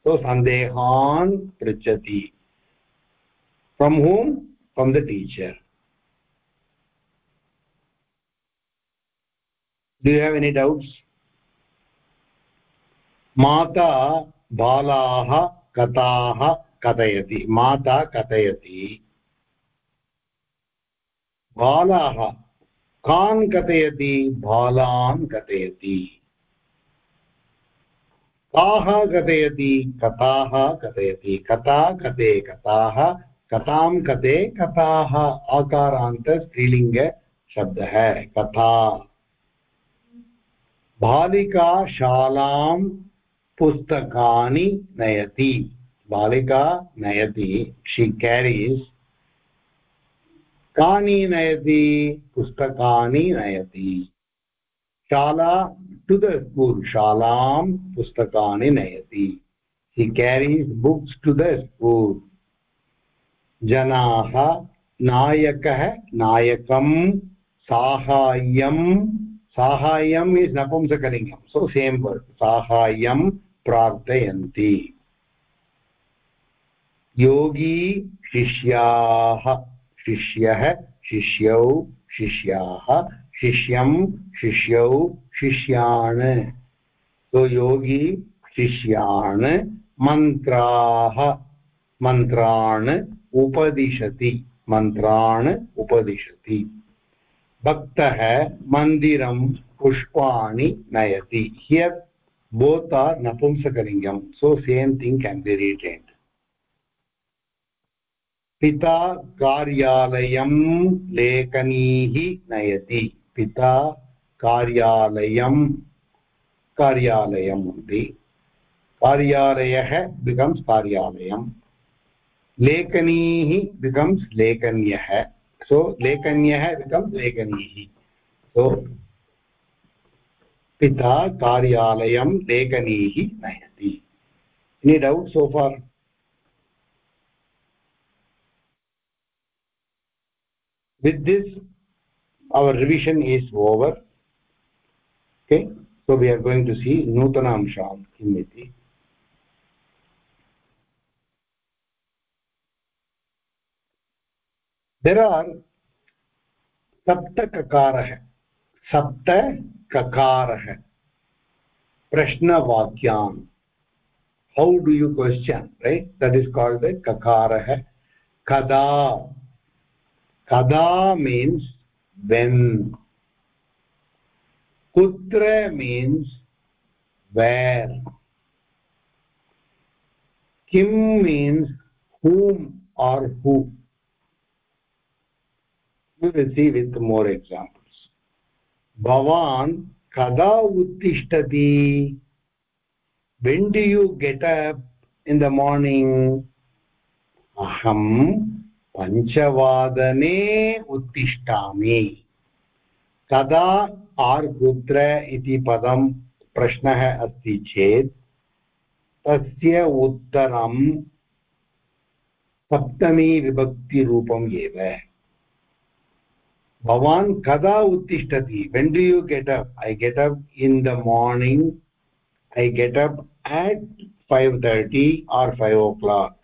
सो सन्देहान् पृच्छति। From whom from the teacher you have any doubts? माता बालाः कथाः कथयति। माता कथयति। बालाः कान् कथयति बालान् कथयति काः कथयति कथाः कथयति कथा कथे कथाः कथां कथे कथाः आकारान्त स्त्रीलिङ्गशब्दः कथा। बालिका शालां पुस्तकानि नयति। बालिका नयति। शी केरीस् कानि नयति, पुस्तकानि नयति। शाला टु द स्कूल् शालां पुस्तकानि नयति। He carries books to the school जनाः, नायकः, नायकं, साहाय्यं साहाय्यम् इस् नपुंसकलिङ्गं। सो सेम् वर्ड् साहाय्यं प्रार्थयन्ति। योगी, शिष्याः। शिष्यः, शिष्यौ, शिष्याः, शिष्यं, शिष्यौ, शिष्यान्। सो योगी, शिष्यान्, मन्त्राः, मन्त्रान् उपदिशति मन्त्रान् उपदिशति। भक्तः मन्दिरं पुष्पाणि नयति। Here are napumsakalingam so, same thing can be retained पिता कार्यालयं लेखनीः नयति। पिता कार्यालयं कार्यालयम् इति। कार्यालयः बिकम्स् कार्यालयं लेखनीः बिकम्स् लेखन्यः। सो लेखन्यः बिकम्स् लेखनीः सो पिता कार्यालयं लेखनीः नयति। Any doubt so far with this our revision is over okay so we are going to see nutana amsham kim iti there are सप्तककारः सप्तककारः प्रश्नवाक्यान् how do you question right that is called the kakarah kada kada means when kutra means where kim means whom or who. We will see with more examples. Bhavan kada uttishtati when do you get up in the morning? Aham पञ्चवादने उत्तिष्ठामि। कदा आर् कुत्र इति पदं प्रश्नः अस्ति चेत्, तस्य उत्तरं सप्तमी विभक्तिरूपम् एव। भवान् कदा उत्तिष्ठति? When do you get up I get up in the morning I get up at five thirty or five o'clock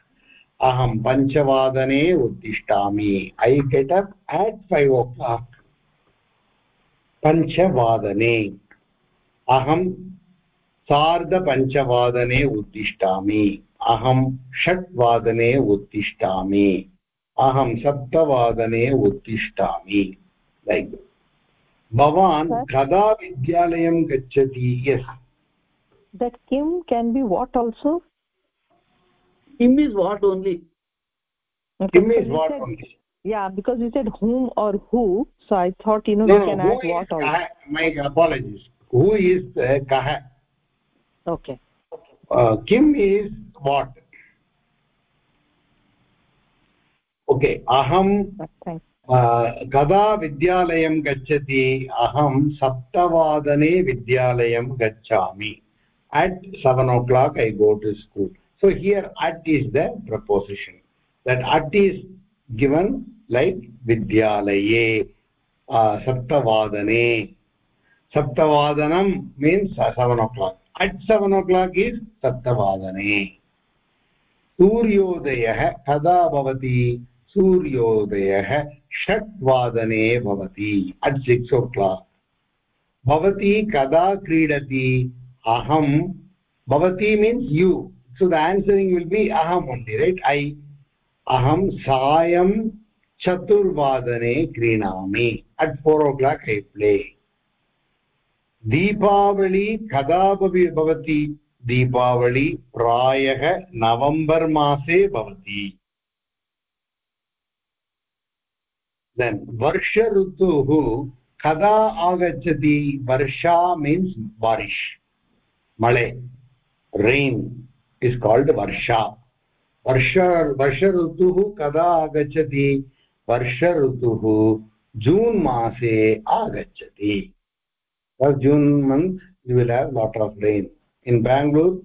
अहं पञ्चवादने उत्तिष्ठामि I get up at five o'clock पञ्चवादने। अहं सार्धपञ्चवादने उत्तिष्ठामि अहं षट्वादने उत्तिष्ठामि अहं सप्तवादने उत्तिष्ठामि लैक् भवान् कदा विद्यालयं गच्छति। Yes kim can be what also? Kim is what only okay, kim so is what said- only yeah because you said whom or who so i thought you know no we no can add what also kah? my apologies who is uh, kah okay uh, kim is what okay aham thanks कदा विद्यालयं गच्छति अहं सप्तवादने विद्यालयं गच्छामि at 7 o'clock i go to school so here at is the preposition that at is given like vidyalaye uh, saptavadane saptavadanam means 7 o'clock at 7 o'clock is saptavadane सूर्योदयः कदा भवति सूर्योदयः षट्वादने भवति अट् सिक्स् ओ क्लाक् भवती कदा क्रीडति अहं भवती means you the answering will be अहम् ओन्लि रैट् ऐ अहं सायं चतुर्वादने क्रीणामि at four o'clock I play Deepavali कदा भवि भवति दीपावली प्रायः नवम्बर् मासे भवति देन् वर्ष ऋतुः कदा आगच्छति वर्षा मीन्स् बारिश् मळे rain. इस् काल्ड् वर्षा वर्ष वर्ष ऋतुः कदा आगच्छति वर्ष ऋतुः जून् मासे आगच्छति June month you will have lot of rain in Bangalore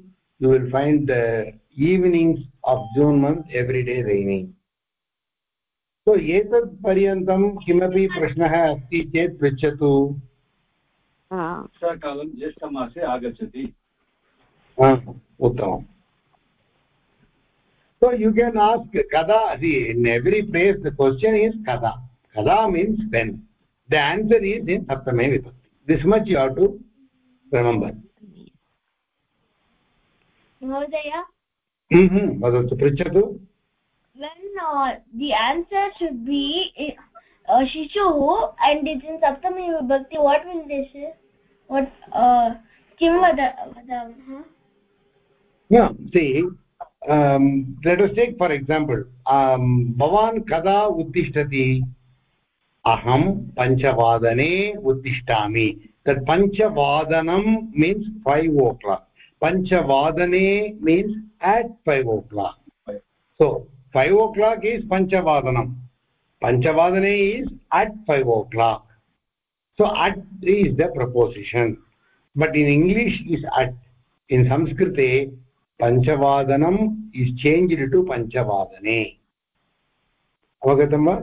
you will find the evenings of June month everyday raining so एतत् पर्यन्तं किमपि प्रश्नः अस्ति चेत् पृच्छतु। वर्षाकालं ज्येष्ठमासे आगच्छति। उत्तमम्। so you can ask kada see in every place the question is kada kada means when the answer is in saptame vibhakti this much you have to remember महोदय वदतु पृच्छतु when uh, the answer should be uh, shishuh and it's in saptami vibhakti what will they say what uh, kim vada vadamah yeah see um, let us take for example um, bhavan kada uttishtati aham panchavadane uttishtami that panchavadanam means 5 o'clock. panchavadane means at 5 o'clock. So 5 o'clock is panchavadanam panchavadane is at 5 o'clock. So at is the preposition but in english is at. In sanskrit va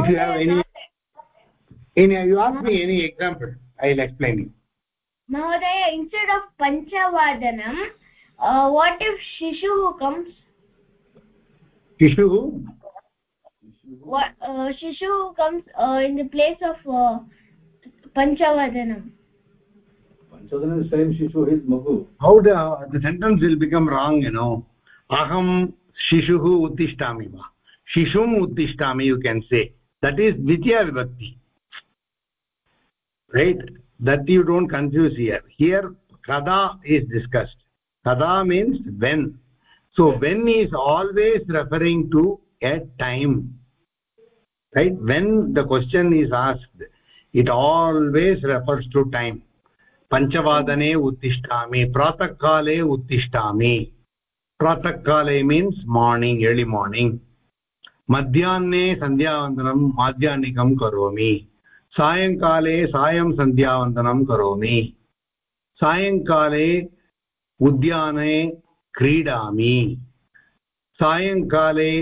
if you have any any you ask me any example i will explain you mahodaya instead of panchavadanam uh, what if shishuh comes shishuh what uh, shishuh comes uh, in the place of uh, panchavadanam panchavadanam is same shishu is how the the sentence will become wrong you know. Aham shishuh uttishtami va shishum uttishtami you can say. That is dvitiya vibhakti. Right? That you don't confuse here. Here kada is discussed. Kada means when. So when is always referring to a time. Right? When the question is asked it always refers to time pratah kale uttishtami pratah kale means morning early morning madhyane sandhyavandanam madhyanikam karomi सायङ्काले सायं सन्ध्यावन्दनं करोमि सायङ्काले उद्याने क्रीडामि सायङ्काले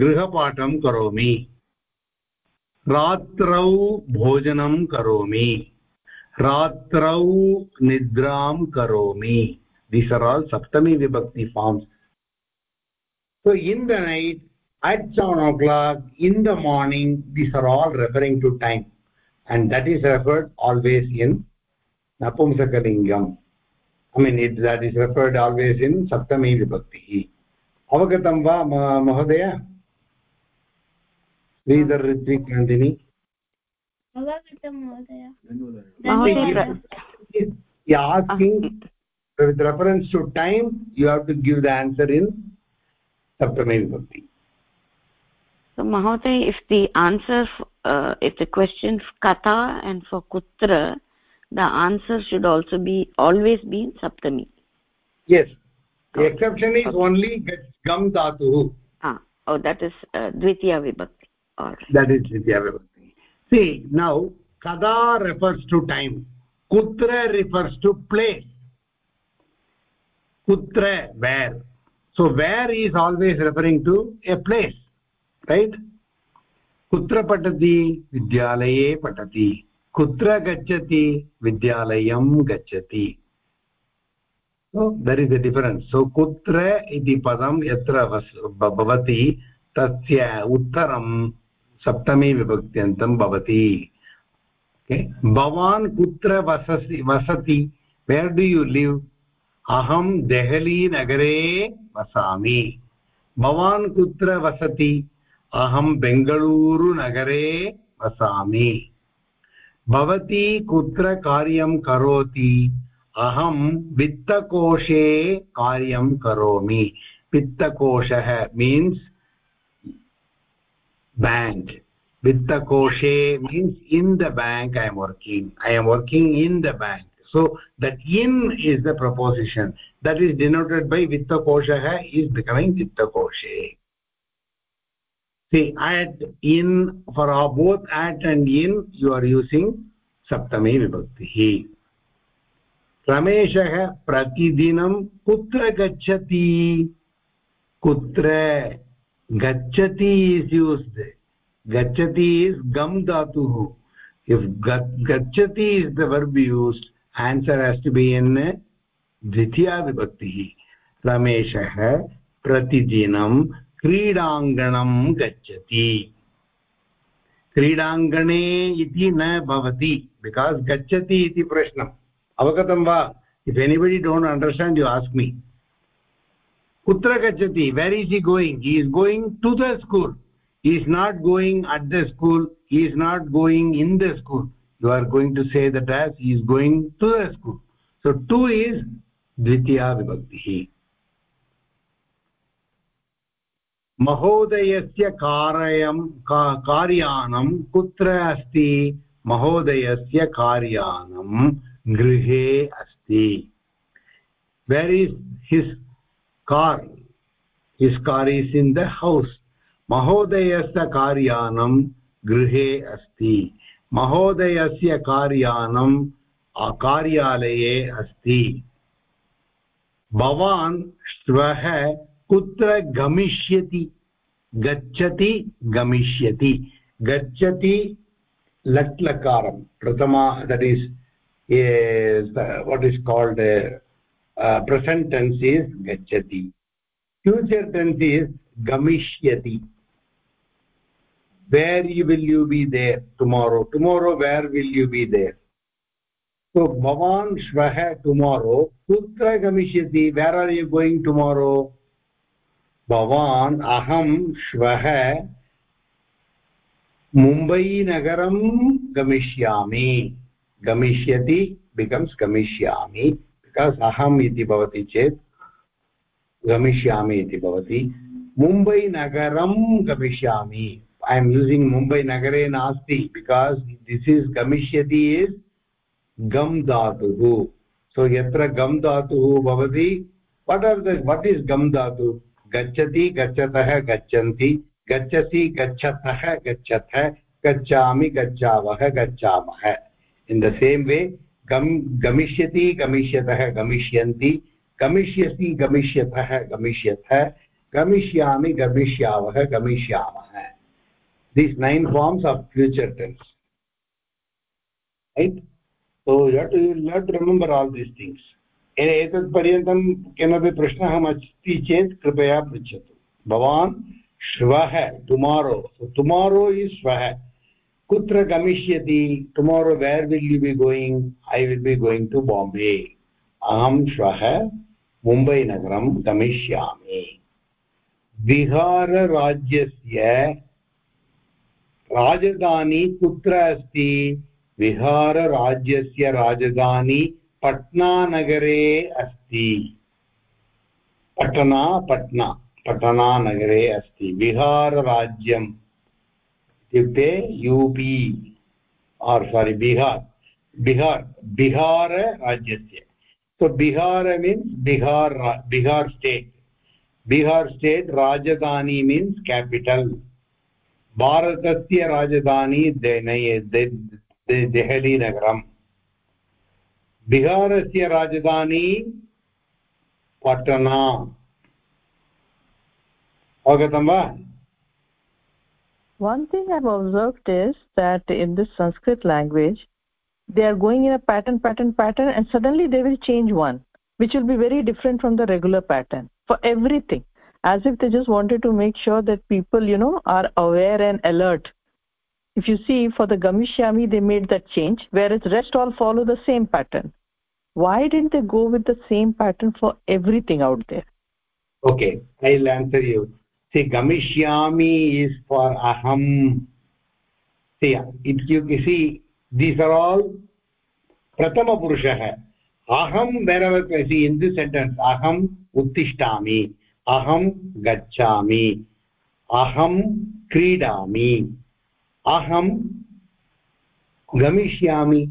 गृहपाठं करोमि रात्रौ भोजनं करोमि। रात्रौ निद्रां करोमि। दिस् आर् आल् सप्तमी विभक्ति forms so in the night at seven o'clock in the morning this are all referring to time and that is referred always in नपुंसकलिङ्गम् I mean it that is referred always in सप्तमी विभक्तिः अवगतं वा महोदय Sridhar Ritvik Nandini with कथा and for कुत्र the answer should also be always be in Saptami yes exception is only गम् धातुः ओ that is द्वितीया विभक्ति that is dvitiya vibhakti see now kada refers to time kutra refers to place kutra where so where is always referring to a place right कुत्र पठति विद्यालये पठति कुत्र गच्छति विद्यालयं गच्छति दर् इस् अ डिफरेन्स् सो कुत्र इति पदं यत्र भवति तस्य उत्तरं सप्तमी विभक्त्यन्तं भवति। भवान् कुत्र वससि वसति? वेर् डु यु लिव् अहं देहलीनगरे वसामि। भवान् कुत्र वसति? अहं बेङ्गळूरुनगरे वसामि। भवती कुत्र कार्यं करोति? अहं वित्तकोशे कार्यं करोमि। वित्तकोशः means bank vittakoshe means in the bank i am working i am working in the bank so that in is the preposition that is denoted by vittakoshah is becoming vittakoshe see at in for both at and in you are using saptami vibhakti रमेशः प्रतिदिनं कुत्र गच्छति कुत्र गच्छति is used gachati is gam dhatu if gachati is the verb used answer has to be in dvitiya vibhakti rameshah pratidinam क्रीडाङ्गणं गच्छति क्रीडाङ्गणे इति न भवति बिकास् गच्छति इति प्रश्नम् अवगतं वा if anybody don't understand you ask me कुत्र गच्छति where is he going he is going to the school he is not going at the school he is not going in the school you are going to say that as he is going to the school so two is द्वितीया विभक्तिः महोदयस्य कारयं कार्यानं कुत्र अस्ति महोदयस्य कार्यानं गृहे अस्ति where is his car his car is in the house महोदयस्य कार्यानं गृहे अस्ति। महोदयस्य कार्यानं कार्यालये अस्ति। भवान् श्वः कुत्र गमिष्यति? गच्छति गमिष्यति। गच्छति लट्लकारं। प्रथमा that is what is called present tense is गच्छति। फ्यूचर् टेन्स् इस् गमिष्यति। Where you will you be there tomorrow tomorrow where will you be there so भवान् श्वः टुमारो कुत्र गमिष्यति। Where are you going tomorrow भवान् अहं श्वः मुम्बैनगरं गमिष्यामि। गमिष्यति बिकम्स् गमिष्यामि। बिकास् अहम् इति भवति चेत् गमिष्यामि इति भवति मुम्बैनगरं गमिष्यामि ऐ एम् यूसिङ्ग् मुम्बैनगरे नास्ति बिकास् दिस् इस् गमिष्यति इस् गम् धातुः सो यत्र गम् धातुः भवति what are the what is गम् धातु गच्छति गच्छतः गच्छन्ति गच्छसि गच्छतः गच्छतः गच्छामि गच्छावः गच्छामः इन् द सेम् वे गम्, गमिष्यति, गमिष्यतः, गमिष्यन्ति, गमिष्यसि, गमिष्यतः, गमिष्यथ, गमिष्यामि, गमिष्यावः, गमिष्यामः। These nine forms of future tense right so let let remember all these things एतत् पर्यन्तं किमपि प्रश्नः अस्ति चेत् कृपया पृच्छतु। भवान् श्वः टुमारो टुमारो इस् श्वः। कुत्र गमिष्यति tomorrow where will you be going I will be going to Bombay अहं श्वः मुम्बैनगरं गमिष्यामि। बिहारराज्यस्य राजधानी कुत्र अस्ति? बिहारराज्यस्य राजधानी पट्नानगरे अस्ति। पटना, पट्ना पटनानगरे अस्ति। बिहारराज्यम् इत्युक्ते U P R sorry Bihar Bihar बिहारराज्यस्य so bihar means bihar bihar state bihar state rajdhani means capital भारतस्य राजधानी देहली नगरम्। बिहारस्य राजधानी पटना। अवगतं वा? One thing i've observed is that in this sanskrit language they are going in a pattern pattern pattern and suddenly they will change one which will be very different from the regular pattern for everything. As if they just wanted to make sure that people you know are aware and alert. If you see for the gamishyami they made that change whereas rest all follow the same pattern. Why didn't they go with the same pattern for everything out there? Okay i'll answer you see gamishyami is for aham see if you see these are all prathama purushah aham wherever see in this sentence aham uttishtami aham gacchami aham क्रीडामि aham gamishyami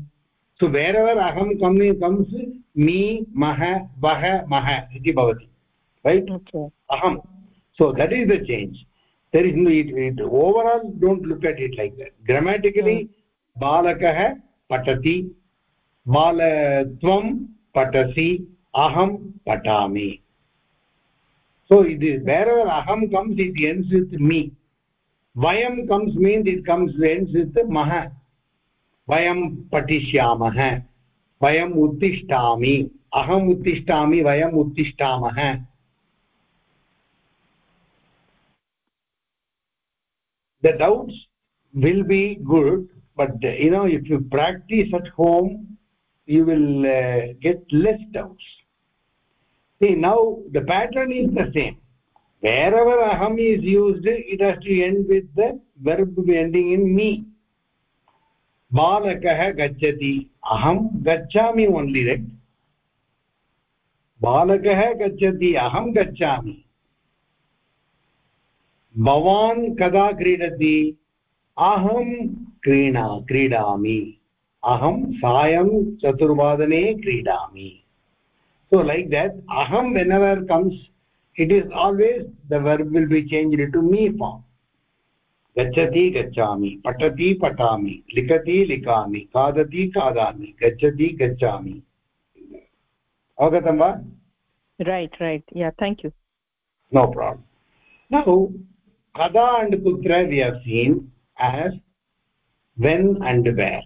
so wherever aham comes me mah vah mah iti bhavati right okay aham so that is the change there is no it, it, overall don't look at it like that grammatically mm. balakah patati balatvam patasi aham patami so it is wherever aham comes it ends with me vayam comes means it comes ends with mah vayam patishyamah vayam uttishtami aham uttishtami vayam uttishtamah the doubts will be good but you know if you practice at home you will uh, get less doubts. See now the pattern is the same. Wherever aham is used it has to end with the verb ending in me. Gacchati aham gacchami only right? Balakah gacchati aham gacchami भवान् कदा क्रीडति अहं क्रीणा क्रीडामि अहं सायं चतुर्वादने क्रीडामि so like that aham whenever comes it is always the verb will be changed to me form gachati gachami patati patami likati likami kadati kadami gachati gachami avagatam va right right yeah thank you no problem now kada and kutra we have seen as when and where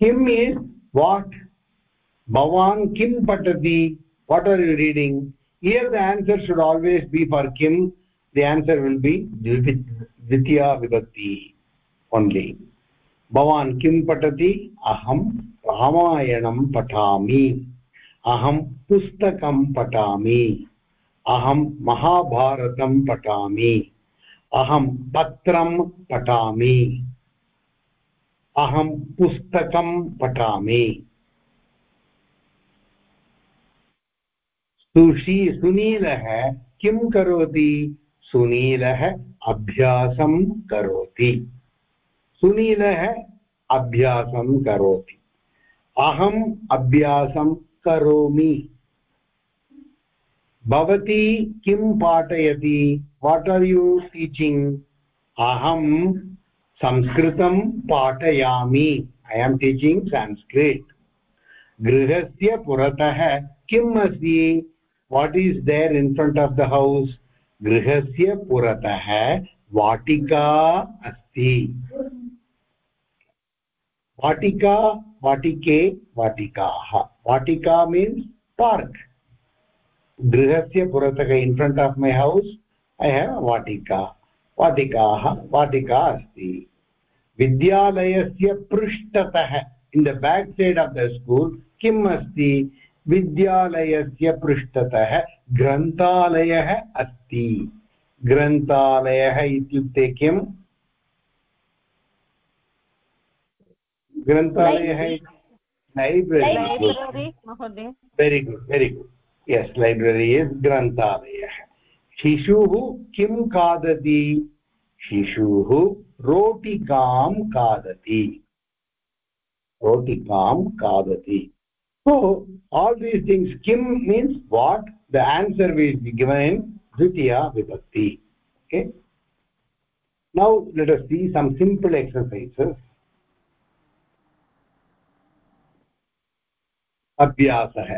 kim is what bhavan kim patati what are you reading here the answer should always be for kim the answer will be dvitiya vibhakti only bhavan kim patati aham ramayanam patami aham pustakam patami aham mahabharatam patami aham patram patami aham pustakam patami सुषी सुनीलः किं करोति? सुनीलः अभ्यासं करोति। सुनीलः अभ्यासं करोति। अहम् अभ्यासं करोमि। भवती किं पाठयति? वाट् आर् यू टीचिङ्ग् अहं संस्कृतं पाठयामि। ऐ एम् टीचिङ्ग् संस्कृत् गृहस्य पुरतः किम् अस्ति? What is there in front of the house गृहस्य पुरतः वाटिका अस्ति। वाटिका, वाटिके, वाटिकाः। वाटिका मीन्स् पार्क् गृहस्य पुरतः in front of my house I have वाटिका वाटिकाः वाटिका अस्ति। विद्यालयस्य पृष्ठतः in the back side of the school किम् अस्ति? विद्यालयस्य पृष्ठतः ग्रन्थालयः अस्ति। ग्रन्थालयः इत्युक्ते किम्? ग्रन्थालयः library very good very good yes library is ग्रन्थालयः शिशुः किं खादति शिशुः रोटिकां खादति रोटिकां खादति सो आल् दीस् थिङ्ग्स् किं means what the answer was given in द्वितीया विभक्ति ओके नौ लेट् अस् सी सम् सिम्पल् एक्ससैसस् अभ्यासः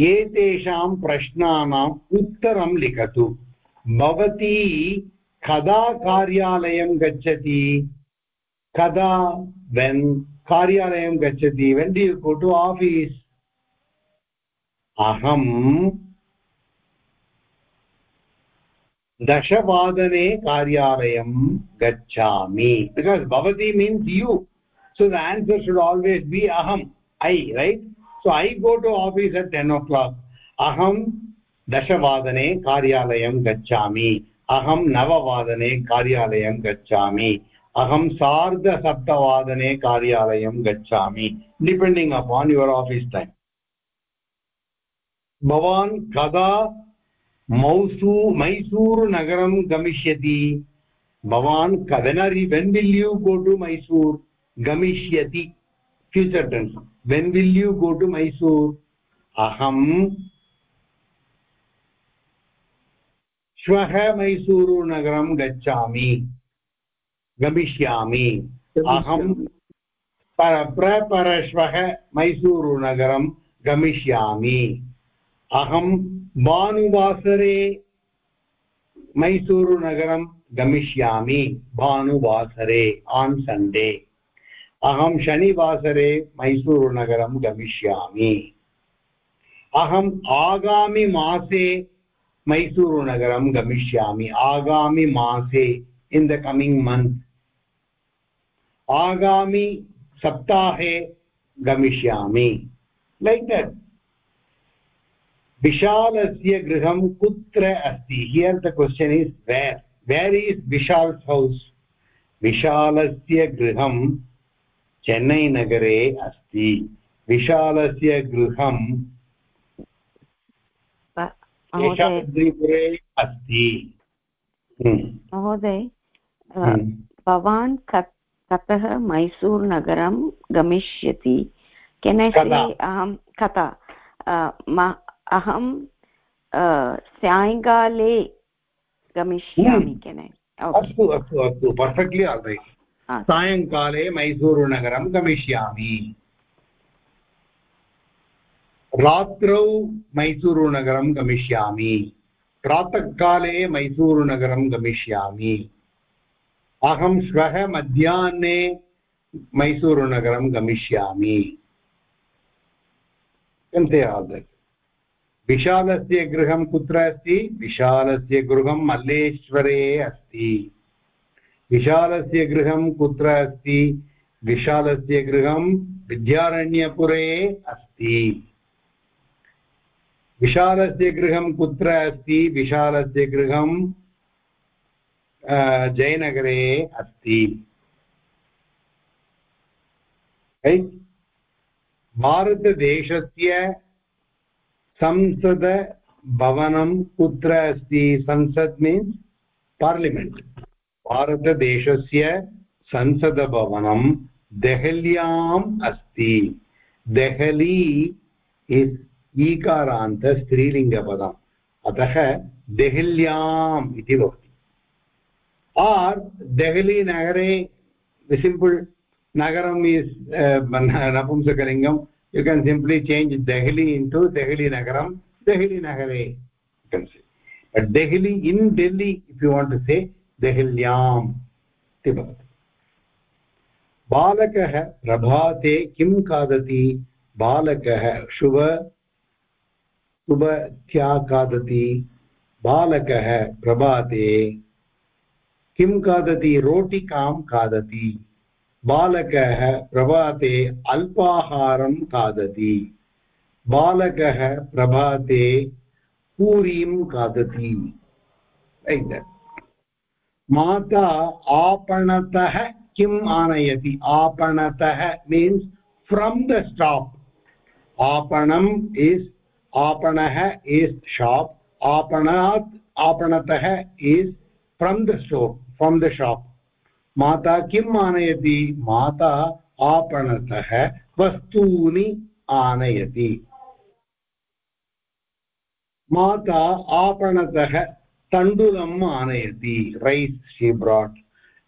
एतेषां प्रश्नानाम् उत्तरं लिखतु। भवती कदा कार्यालयं गच्छति? कदा? वेन् कार्यालयं गच्छति? When do you go to office अहं दशवादने कार्यालयं गच्छामि। बिकास् भवती means you so the answer should always be aham i, right? So i go to office at 10 o'clock. Aham दशवादने कार्यालयं गच्छामि अहं नववादने कार्यालयं गच्छामि अहं सार्धसप्तवादने कार्यालयं गच्छामि depending upon your office time भवान् कदा मौसू मैसूरुनगरं गमिष्यति भवान् कदनरि when will you go to Mysore गमिष्यति future tense when will you go to Mysore अहं श्वः मैसूरुनगरं गच्छामि गमिष्यामि अहं प्रपरश्वः मैसूरुनगरं गमिष्यामि अहं भानुवासरे मैसूरुनगरं गमिष्यामि भानुवासरे आन् सण्डे अहं शनिवासरे मैसूरुनगरं गमिष्यामि। अहम् आगामिमासे मैसूरुनगरं गमिष्यामि। आगामिमासे इन् द कमिङ्ग् मन्त् आगामि सप्ताहे गमिष्यामि। लैक् दट् विशालस्य गृहं कुत्र अस्ति? Here the question is where where is Vishal's house विशालस्य गृहं चेन्नैनगरे अस्ति। विशालस्य गृहं शेषाद्रिपुरे अस्ति। हम्म। महोदय हम्म। भवान् कतः मैसूर् नगरं गमिष्यति। केन् ऐ अहं कथा अहं सायङ्काले गमिष्यामि केन अस्तु अस्तु अस्तु पर्फेक्ट्लि आल्रैट् सायङ्काले मैसूरुनगरं गमिष्यामि रात्रौ मैसूरुनगरं गमिष्यामि प्रातःकाले मैसूरुनगरं गमिष्यामि अहं श्वः मध्याह्ने मैसूरुनगरं गमिष्यामि विशालस्य गृहं कुत्र अस्ति विशालस्य गृहं मल्लेश्वरे अस्ति विशालस्य गृहं कुत्र अस्ति? विशालस्य गृहं विद्यारण्यपुरे अस्ति। विशालस्य गृहं कुत्र अस्ति? विशालस्य गृहं जयनगरे अस्ति। भारतदेशस्य संसदभवनं कुत्र अस्ति? संसद् मीन्स् पार्लिमेण्ट् भारतदेशस्य संसदभवनं देहल्याम् अस्ति। देहली इस् ईकारान्तस्त्रीलिङ्गपदम् अतः देहल्याम् इति भवति। आर् देहलीनगरे सिम्पल् नगरम् is नपुंसकलिङ्गम् you can simply change Delhi into देहलीनगरं देहलीनगरे Delhi in Delhi if you want to say say dehilyam tibhat बालकः प्रभाते किं खादति? बालकः शुभ शुभत्या खादति? बालकः प्रभाते किं खादति? रोटिकां खादति? बालकः प्रभाते अल्पाहारं खादति। बालकः प्रभाते पूरीं खादति। माता आपणतः किम् आनयति? आपणतः मीन्स् फ्रम् द स्टाप् आपणम् इस् आपणः इस् शाप् आपणात्, आपणतः is from the store from the shop माता किम् आनयति? माता आपणतः वस्तूनि आनयति. माता आपणतः तण्डुलम् आनयति रैस् शि ब्राट्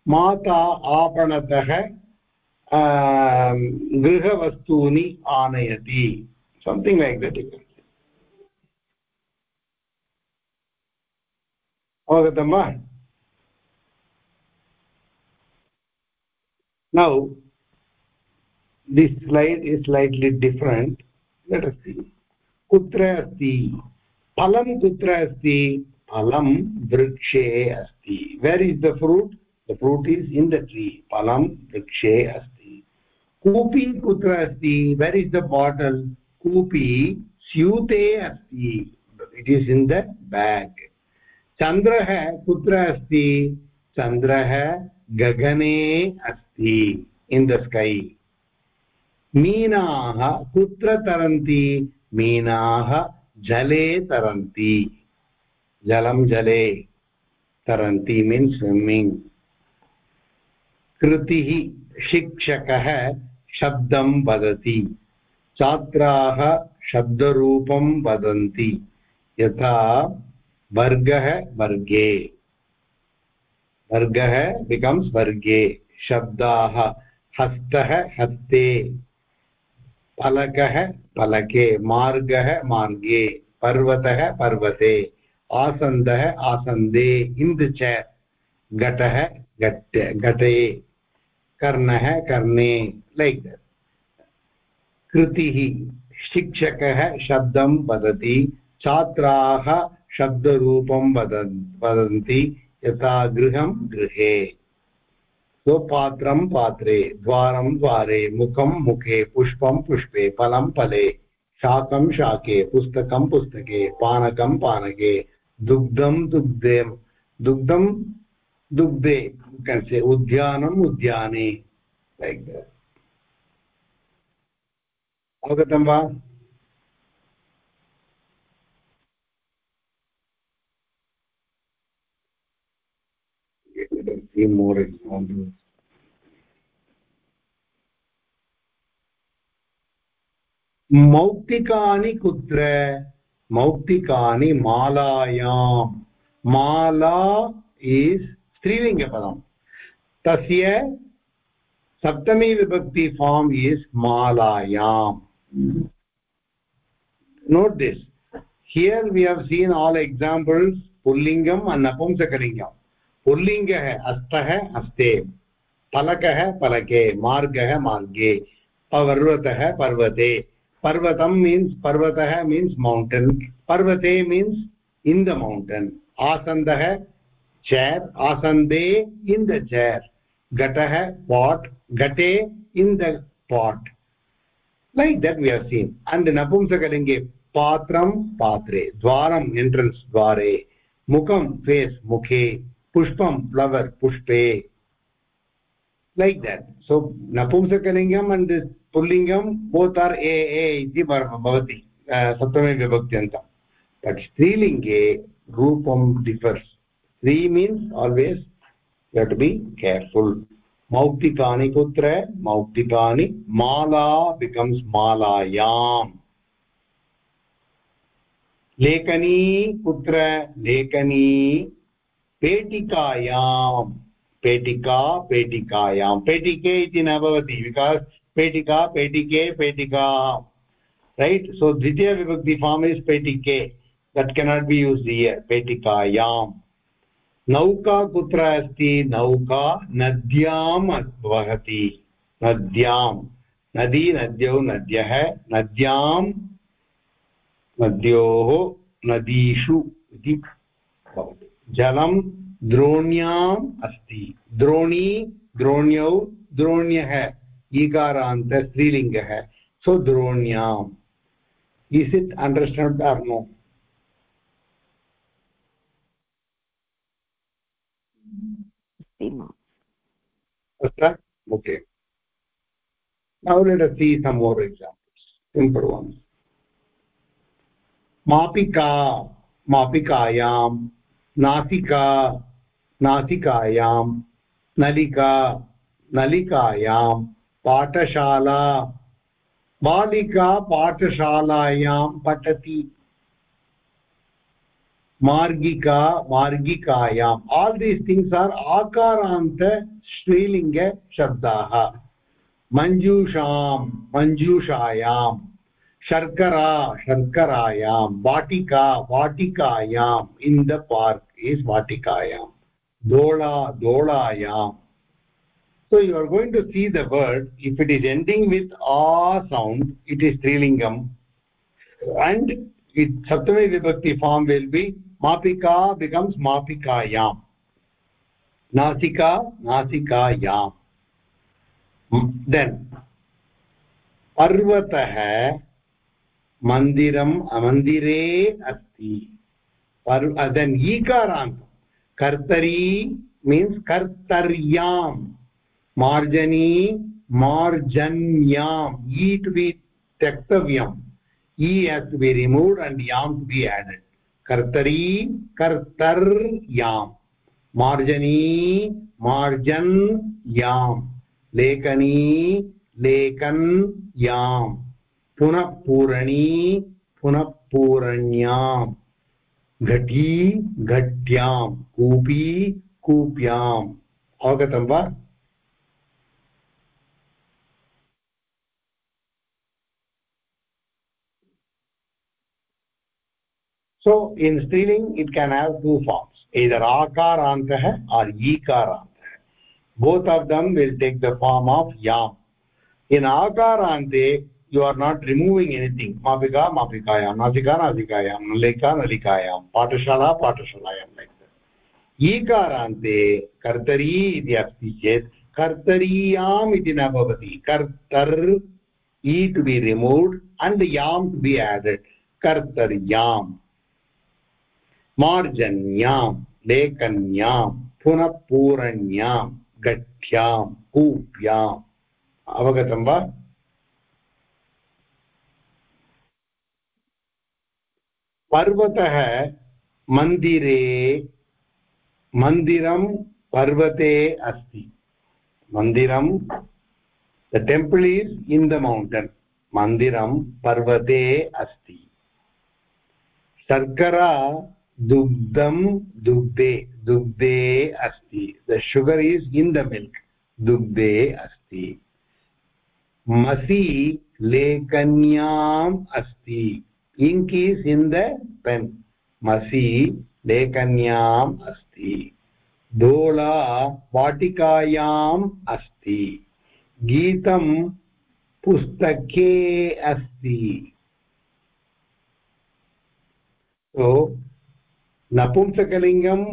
माता आपणतः गृहवस्तूनि आनयति संथिङ्ग् लैक् दट् अवगतं वा now this slide is slightly different that अस्ति कुत्र अस्ति फलं कुत्र अस्ति phalam vrikshe asti where is the fruit the fruit is in the tree phalam vrikshe asti kutra asti where is the bottle kupi syute asti it is in the bag chandrah kutra asti chandrah gagane asti अस्ति in the sky मीनाः कुत्र तरन्ति मीनाः जले तरन्ति जलं जले, तरन्ति means swimming. कृतिः शिक्षकः शब्दं वदति, छात्राः शब्दरूपं वदन्ति, यथा वर्गः वर्गे। वर्गः बिकम्स् वर्गे, शब्दाः हस्तः हस्ते, फलकः फलके, मार्गः मार्गे, पर्वतः पर्वते। आसन्दः आसन्दे इन् द चेर् घटः घट कर्णः कर्णे। लैक् दट् कृतिः शिक्षकः शब्दं वदति, छात्राः शब्दरूपं वदन्, वदन्ति, यथा गृहं गृहे। सो पात्रं पात्रे, द्वारं द्वारे, मुखं मुखे, पुष्पं पुष्पे, फलं फले, शाकं शाके, पुस्तकं पुस्तके, पानकं पानके दुग्धं दुग्धे दुग्धं दुग्धे कस्य उद्यानम् उद्याने अवगतं वा? मौक्तिकानि कुत्र? मौक्तिकानि मालायां माला इस् स्त्रीलिङ्गपदं तस्य सप्तमी विभक्ति फार्म् इस् मालायाम्। Note this. Here we have seen all examples pullingam and napumsakalingam पुल्लिङ्गः हस्तः हस्ते फलकः फलके मार्गः मार्गे। पर्वतः पर्वते। पर्वतं मीन्स् पर्वतः मीन्स् मौण्टन् पर्वते मीन्स् इन् द मौण्टन् आसन्दः चेर् आसन्दे इन् द चेर् घटः पाट् घटे in the pot like that we have seen and napumsakalinge patram patre dwaram entrance dware mukham face mukhe pushpam flower pushpe like that so napumsakalingam and पुल्लिङ्गं both are ए ए इति भवति सप्तमे विभक्त्यन्तं but स्त्रीलिङ्गे रूपं differs स्त्री means always let be careful मौक्तिकानि कुत्र? मौक्तिकानि माला बिकम्स् मालायाम्। लेखनी कुत्र? लेखनी पेटिकायां पेटिका पेटिकायां पेटिके इति न भवति विकास् पेटिका, पेटिके, पेटिका रैट् सो द्वितीयविभक्ति form is पेटिके. That cannot be use here पेटिकायाम् नौका कुत्र अस्ति? नौका नद्याम् वहति. नद्यां. नदी, नद्यौ, नद्यः, नद्यां, नद्योः, नदीषु इति भवति. जलं द्रोण्याम् अस्ति. द्रोणी, द्रोण्यौ द्रोण्यः. ईकारान्त स्त्रीलिङ्गः सो द्रोण्याम् is it understand or no? Okay. Now let us see some more examples. Simple ones. मापिका मापिकायां नासिका नासिकायां नलिका नलिकायां पाठशाला, बालिका पाठशालायां पठति। मार्गिका मार्गिकायाम् आल् दीस् थिङ्ग्स् आर् आकारान्त स्त्रीलिङ्ग शब्दाः। मञ्जूषां, मञ्जूषायां। शर्करा, शर्करायां। वाटिका वाटिकायाम् इन् द पार्क् इस् वाटिकायां। दोळा दोळायां so you are going to see the word if it is ending with a sound it is strilingam and it saptami vibhakti form will be mapika becomes mapikayam nasika nasikayam then पर्वतः मन्दिरं मन्दिरे अस्ति then ईकारान्तं कर्तरी means कर्तर्यां मार्जनी, मार्जन्याम् ई टु बि त्यक्तव्यम् ई has to be removed and याम् to be added. कर्तरी, कर्तर्याम्, मार्जनी मार्जन् याम् लेखनी लेखन् याम् पुनः पूरणी पुनः पूरण्याम् घटी, घट्याम्, कूपी, कूप्याम्. अवगतं वा? So in striling it can have two forms either akarantah or ikarantah both of them will take the form of yam in akarante you are not removing anything mapika mapikayam nasika nasikayam nalika nalikayam patashala patashalayam like that ikarante kartari iti asti chet kartariyam iti na bhavati kartar e to be removed and yam to be added kartaryam मार्जन्यां, लेखन्यां पुनः पूरण्यां गठ्यां कूप्याम् अवगतं वा? पर्वतः मन्दिरे, मन्दिरं पर्वते अस्ति। मन्दिरं the temple is in the mountain मन्दिरं पर्वते अस्ति। शर्करा दुग्धं दुग्धे दुग्धे अस्ति। The sugar is in the milk दुग्धे अस्ति। मसि लेखन्याम् अस्ति। Ink is in the pen मसि लेखन्याम् अस्ति। दोला वाटिकायाम् अस्ति। गीतं पुस्तके अस्ति। नपुंसकलिङ्गं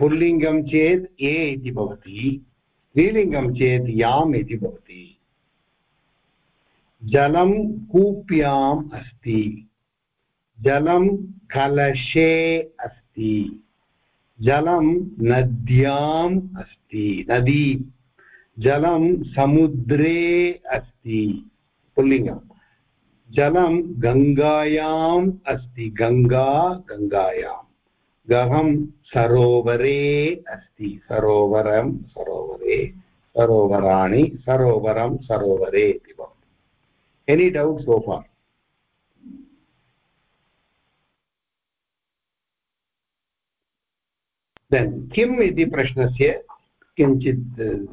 पुल्लिङ्गं चेत् ए इति भवति, स्त्रीलिङ्गं चेत् याम् इति भवति। जलं कूप्याम् अस्ति, जलं कलशे अस्ति, जलं नद्याम् अस्ति, नदी, जलं समुद्रे अस्ति, पुल्लिङ्गं। जलं गङ्गायाम् अस्ति, गङ्गा गङ्गायां गहं सरोवरे अस्ति। सरोवरं सरोवरे सरोवराणि सरोवरं सरोवरे इति भवति। Any doubt so far then किम् इति प्रश्नस्य किञ्चित्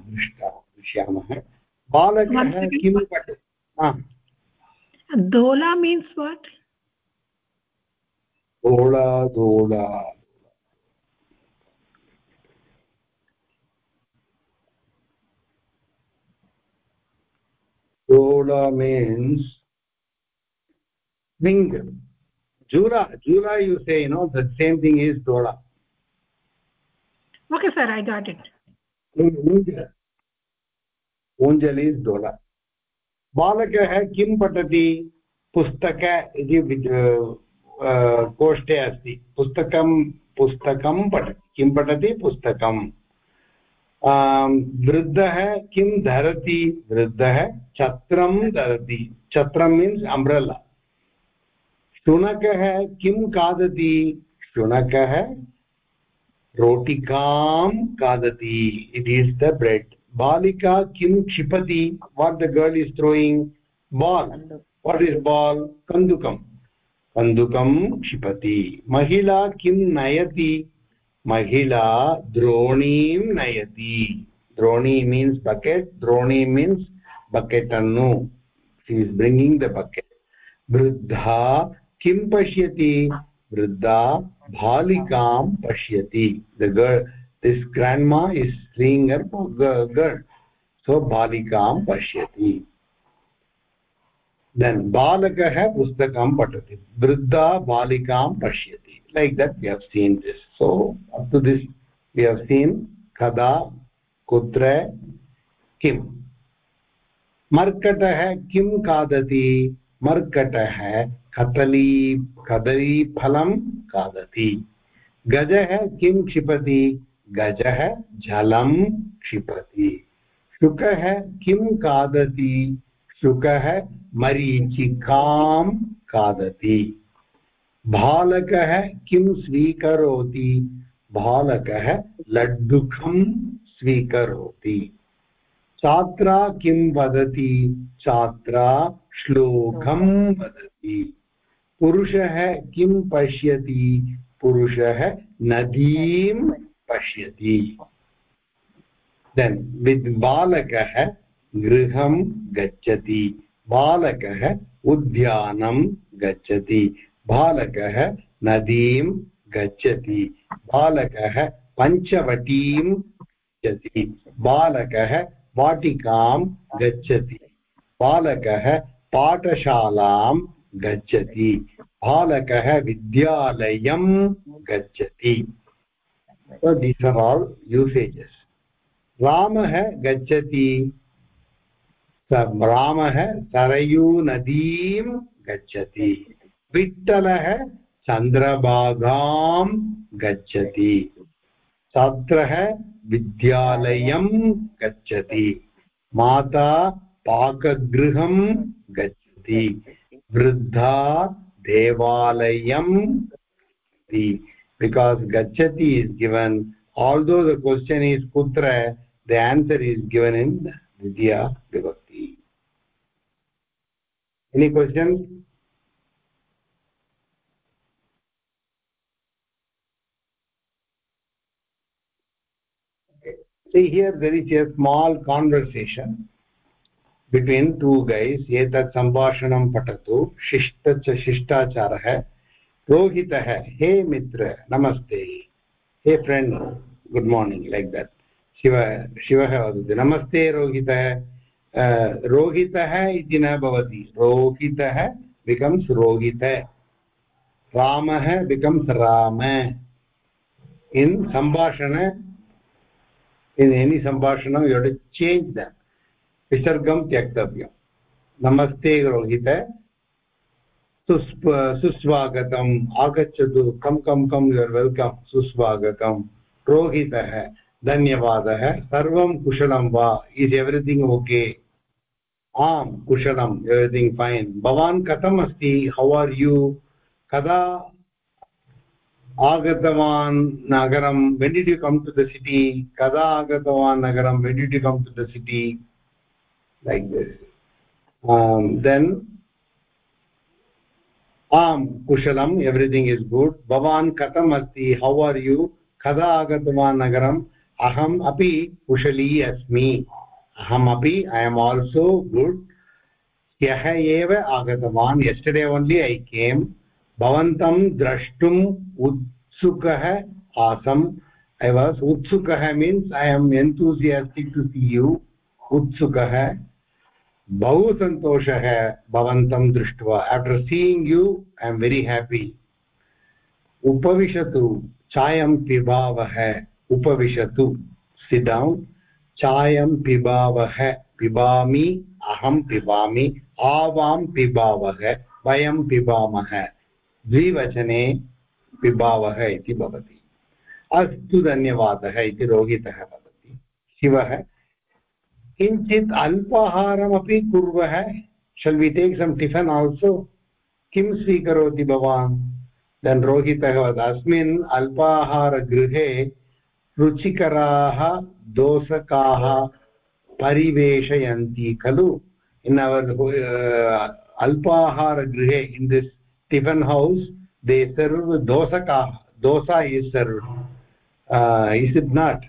दृष्टा दृश्यामः। बालकः किं पठ dola means what? dola dola dola means swing jura jura you say you know the same thing is dola okay sir i got it unjal unjal is dola बालकः किं पठति पुस्तक इति कोष्ठे अस्ति पुस्तकं पुस्तकं पठति किं पठति पुस्तकं वृद्ध किं धरति? वृद्धः छत्रं धरति। छत्रं मीन्स् अम्ब्रल्ला शुनकः किं खादति? शुनकः रोटिका खादति। इट ईस् द ब्रेड् बालिका किं क्षिपति? What the girl is throwing ball what is ball कन्दुकं कन्दुकं क्षिपति। महिला किं नयती? महिला द्रोणी नयति। द्रोणी मीन्स् बकेट् द्रोणी मीन्स् बकेट् अन्नु। इस् ब्रिङ्गिङ्ग् द बकेट् वृद्धा किं पश्यति? वृद्धा बालिकां पश्यति। द गर् दिस् ग्राण्ड्मा इस् स्त्रीङ्गर् गर् सो बालिकां पश्यति। देन् बालकः पुस्तकं पठति। वृद्धा बालिकां पश्यति। Like that you have seen this so, up to this, we have seen kada kutra kim. मर्कटः किं खादति मर्कटः कदली कदलीफलं खादति गजः किं क्षिपति गजः जलं क्षिपति शुकः किं खादति शुकः मरीचिकां खादति बालकः किं स्वीकरोति? बालकः लड्डुकं स्वीकरोति। छात्रा किं वदति? छात्रा श्लोकं वदति। पुरुषः किं पश्यति? पुरुषः नदीं पश्यति। देन् वित् बालकः गृहं गच्छति। बालकः उद्यानं गच्छति। बालकः नदीं गच्छति। बालकः पञ्चवटीं गच्छति। बालकः वाटिकां गच्छति। बालकः पाठशालां गच्छति। बालकः विद्यालयं गच्छति। These are all usages. रामः गच्छति। रामः सरयूनदीं गच्छति। विट्टलः चन्द्रभागां गच्छति। छात्रः विद्यालयं गच्छति। माता पाकगृहं गच्छति। वृद्धा देवालयं गच्छति। बिकास् गच्छति is given all the question is कुत्र the answer is given in विद्या विभक्ति any question see here there is a small conversation between two guys. Etat sambhashanam patatu, shishta cha शिष्टाचारः रोहितः हे मित्र नमस्ते हे friend good morning like that Shiva शिवः वदति नमस्ते रोहितः रोहितः इति न भवति रोहितः बिकम्स् रोहित रामः बिकम्स् राम इन् सम्भाषण in any sambhashana you have to change that visargam tyaktavya. Namaste rohita. सुस्वागतम् आगच्छतु कं कं कं युर् वेल्कम् सुस्वागतं रोहितः धन्यवादः सर्वं कुशलं वा इस् एव्रिथिङ्ग् ओके आम् कुशलम् एव्रिथिङ्ग् फैन् भवान् कथम् अस्ति हौ आर् यू कदा आगतवान् नगरं when did you come to the city कदा आगतवान् नगरं when did you come to the city like this then am कुशलम् एव्रिथिङ्ग् इस् गुड् भवान् कथम् अस्ति हौ आर् यु कदा आगतवान् नगरम् अहम् अपि कुशली अस्मि अहमपि ऐ एम् आल्सो गुड् ह्यः एव आगतवान् यस्टर्डे ओन्लि ऐ केम् भवन्तं द्रष्टुम् उत्सुकः आसम्। I was उत्सुकः means I am enthusiastic to see you उत्सुकः। बहु सन्तोषः भवन्तं दृष्ट्वा। After seeing you I am very happy उपविशतु। चायं पिबावः। उपविशतु। सिडौन् चायं पिबावः। पिबामि। अहं पिबामि। आवां पिबावः। वयं पिबामः। द्विवचने पिबावः इति भवति। अस्तु धन्यवादः इति रोहितः वदति। शिवः, किञ्चित् अल्पाहारमपि कुर्वः। शल् वि टेक् सम् टिफन् आल्सो किं स्वीकरोति भवान्? देन् रोहितः वद अस्मिन् अल्पाहारगृहे रुचिकराः दोसकाः परिवेशयन्ति खलु? In our अल्पाहारगृहे in this tiffin house they serve दोसकाः dosa is serve is it not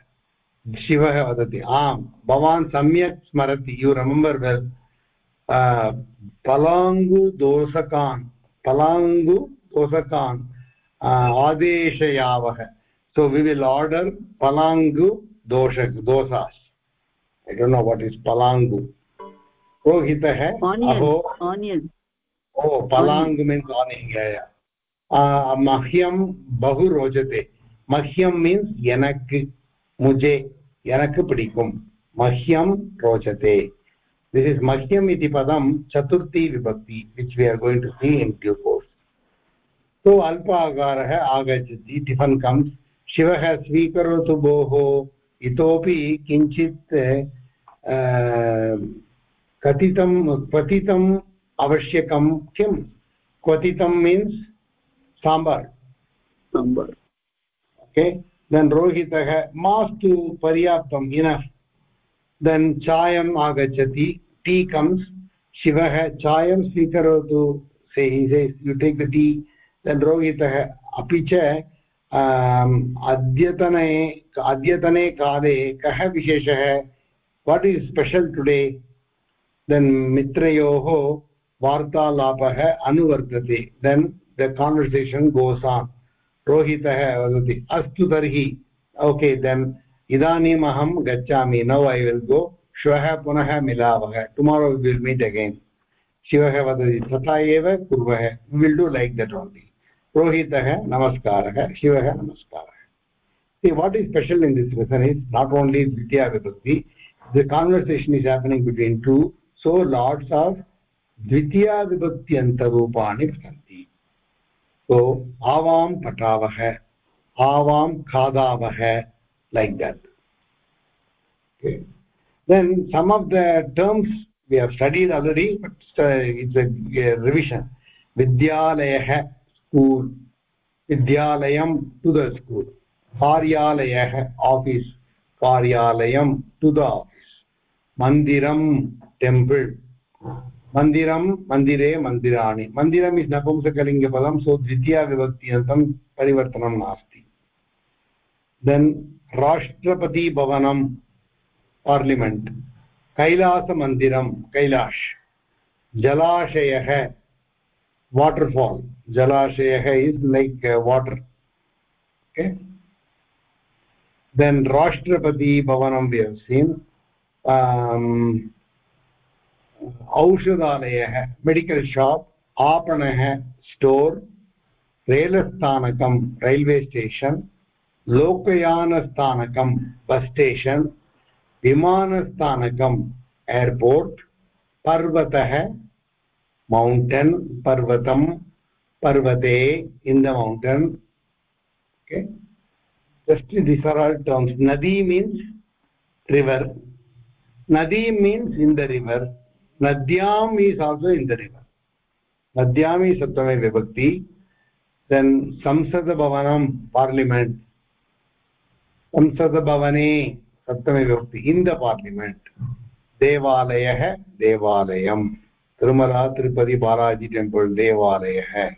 शिवः वदति आम् भवान् सम्यक् स्मरति यु रिमेम्बर् वेल् पलाङ्गुदोसकान् पलाङ्गुदोसकान् आदेशयावः so we will order palangu dosha dosas. I don't know what is palangu. Rohitah onion. Onion. ओ पलाङ्ग् मीन्स् आनिङ्गाय मह्यं बहु रोचते मह्यं मीन्स् एनक् मुजे एनक् पिडिकुम् मह्यं रोचते दिस् इस् मह्यम् इति पदं चतुर्थी विभक्ति which we are going to see in due course so अल्प आकारः आगच्छति टिफन् कम्स् शिवः स्वीकरोतु भोः इतोपि किञ्चित् कथितं पतितं आवश्यकं किं क्वथितं means sambar. Sambar. Okay then रोहितः मास्तु पर्याप्तम् इनफ् देन् चायम् आगच्छति टी कम्स् शिवः चायं स्वीकरोतु say you take the tea then रोहितः अपि च अद्यतने अद्यतने काले कः विशेषः? What is special today then मित्रयोः वार्तालापः अनुवर्तते। Then the conversation goes on रोहितः वदति, अस्तु तर्हि। ओके देन् इदानीम् अहं गच्छामि। नौ ऐ विल् गो श्वः पुनः मिलावः। टुमारो विल् मीट् अगैन् शिवः वदति, तथा एव कुर्वः। Will do like that only रोहितः, नमस्कारः। शिवः, नमस्कारः. See, what is special in this lesson is not only vidya vibhakti the conversation is happening between two so lots द्वितीयाविभक्त्यन्तरूपाणि पठन्ति। सो आवाम पठावः आवाम खादावः like that then some of the terms we have studied already but it's a revision विद्यालयः school विद्यालयं to the school कार्यालयः office कार्यालयं to the office मन्दिरं टेम्पल् मन्दिरं, मन्दिरे, मन्दिराणि। मन्दिरम् इस् नपुंसकलिङ्गपदं सो द्वितीयाविभक्त्यन्तं परिवर्तनं नास्ति। देन् राष्ट्रपतिभवनं पार्लिमेण्ट्। कैलासमन्दिरं कैलाश्। जलाशयः waterfall जलाशयः is like water okay then राष्ट्रपतिभवनं we औषधालयः मेडिकल् शाप् आपणः स्टोर् रेलस्थानकं रैल्वे स्टेशन् लोकयानस्थानकं बस् स्टेशन् विमानस्थानकम् एर्पोर्ट् पर्वतः मौण्टन् पर्वतं पर्वते in the mountain okay? Just these are all terms. Nadi means river. Nadi means in the nadyam is also in the river nadyam is saptame vibhakti then samsad bhavanam parliament samsad bhavane saptame vibhakti in the parliament devalayah devalayam tirumala tirupati balaji temple devalayah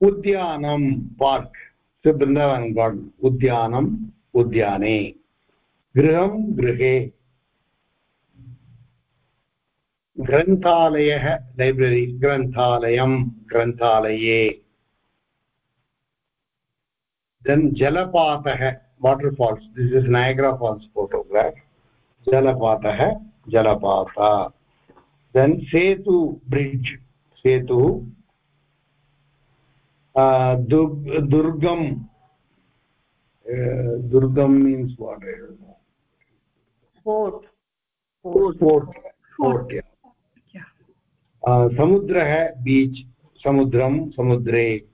उद्यानं park Vrindavan garden उद्यानम् उद्याने गृहं गृहे ग्रन्थालयः library ग्रन्थालयं ग्रन्थालये then जलपातः water falls this is Niagara falls photograph जलपातः जलपात। Then सेतु ब्रिड्ज् सेतुः दुर्गम दुर्गम means what? Fort fort fort. fort yeah. समुद्रः बीच्, समुद्रं, समुद्रे,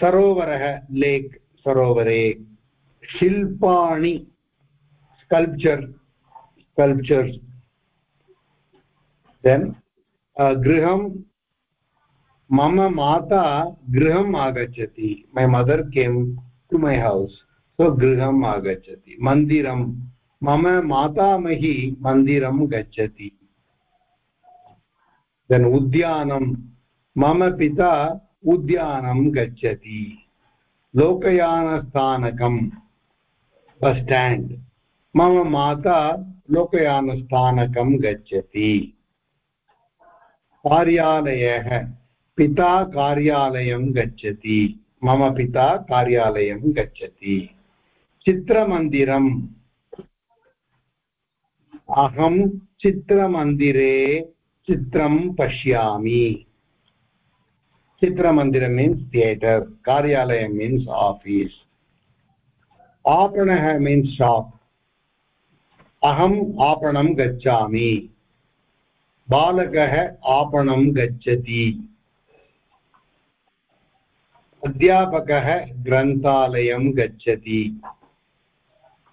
सरोवरः लेक्, सरोवरे, शिल्पाणि, स्कल्प्चर्, स्कल्प्चर्स्। देन् गृहं, मम माता गृहम् आगच्छति। My mother came to my house so गृहम् आगच्छति। मन्दिरं, मम मातामही मन्दिरं गच्छति। देन् उद्यानं मम पिता उद्यानं गच्छति लोकयानस्थानकं बस् स्टाण्ड् मम माता लोकयानस्थानकं गच्छति कार्यालयः पिता कार्यालयं गच्छति मम पिता कार्यालयं गच्छति चित्रमन्दिरम् अहं चित्रमन्दिरे चित्रं पश्यामि। चित्रमन्दिरं मीन्स् थियेटर् कार्यालयं मीन्स् आफीस् आपणः मीन्स् शाप् अहम् आपणं गच्छामि। बालकः आपणं गच्छति। अध्यापकः ग्रन्थालयं गच्छति।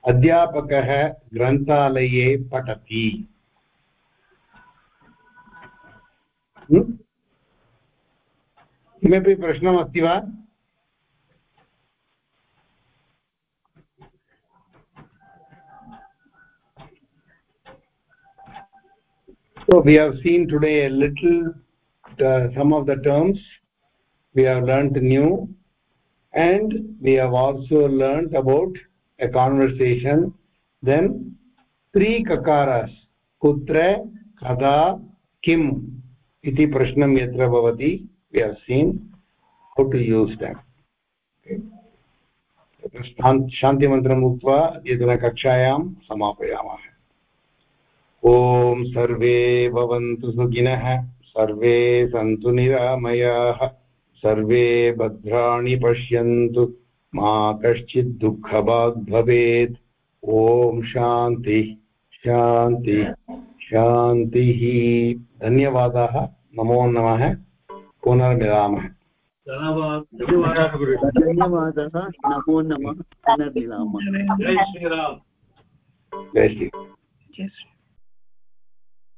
अध्यापकः ग्रन्थालये पठति। किमपि प्रश्नमस्ति वा so we have seen today a little uh, some of the terms we have learnt new and we have also learnt about a conversation then three kakaras kutra kada kim prashnam yatra bhavati we have seen how to use them. Okay. शान्तिमन्त्रम् उक्त्वा अद्यतनकक्षायां समापयामः। ॐ सर्वे भवन्तु सुखिनः, सर्वे सन्तु निरामयाः, सर्वे भद्राणि पश्यन्तु, मा कश्चित् दुःखभाग् भवेत्। ॐ शान्ति शान्ति, शान्तिः। धन्यवादाः। नमो नमः। पुनर्मिलामः। धन्यवादः। नमो नमः। पुनर्मिलामः। जय श्रीराम। जय श्री.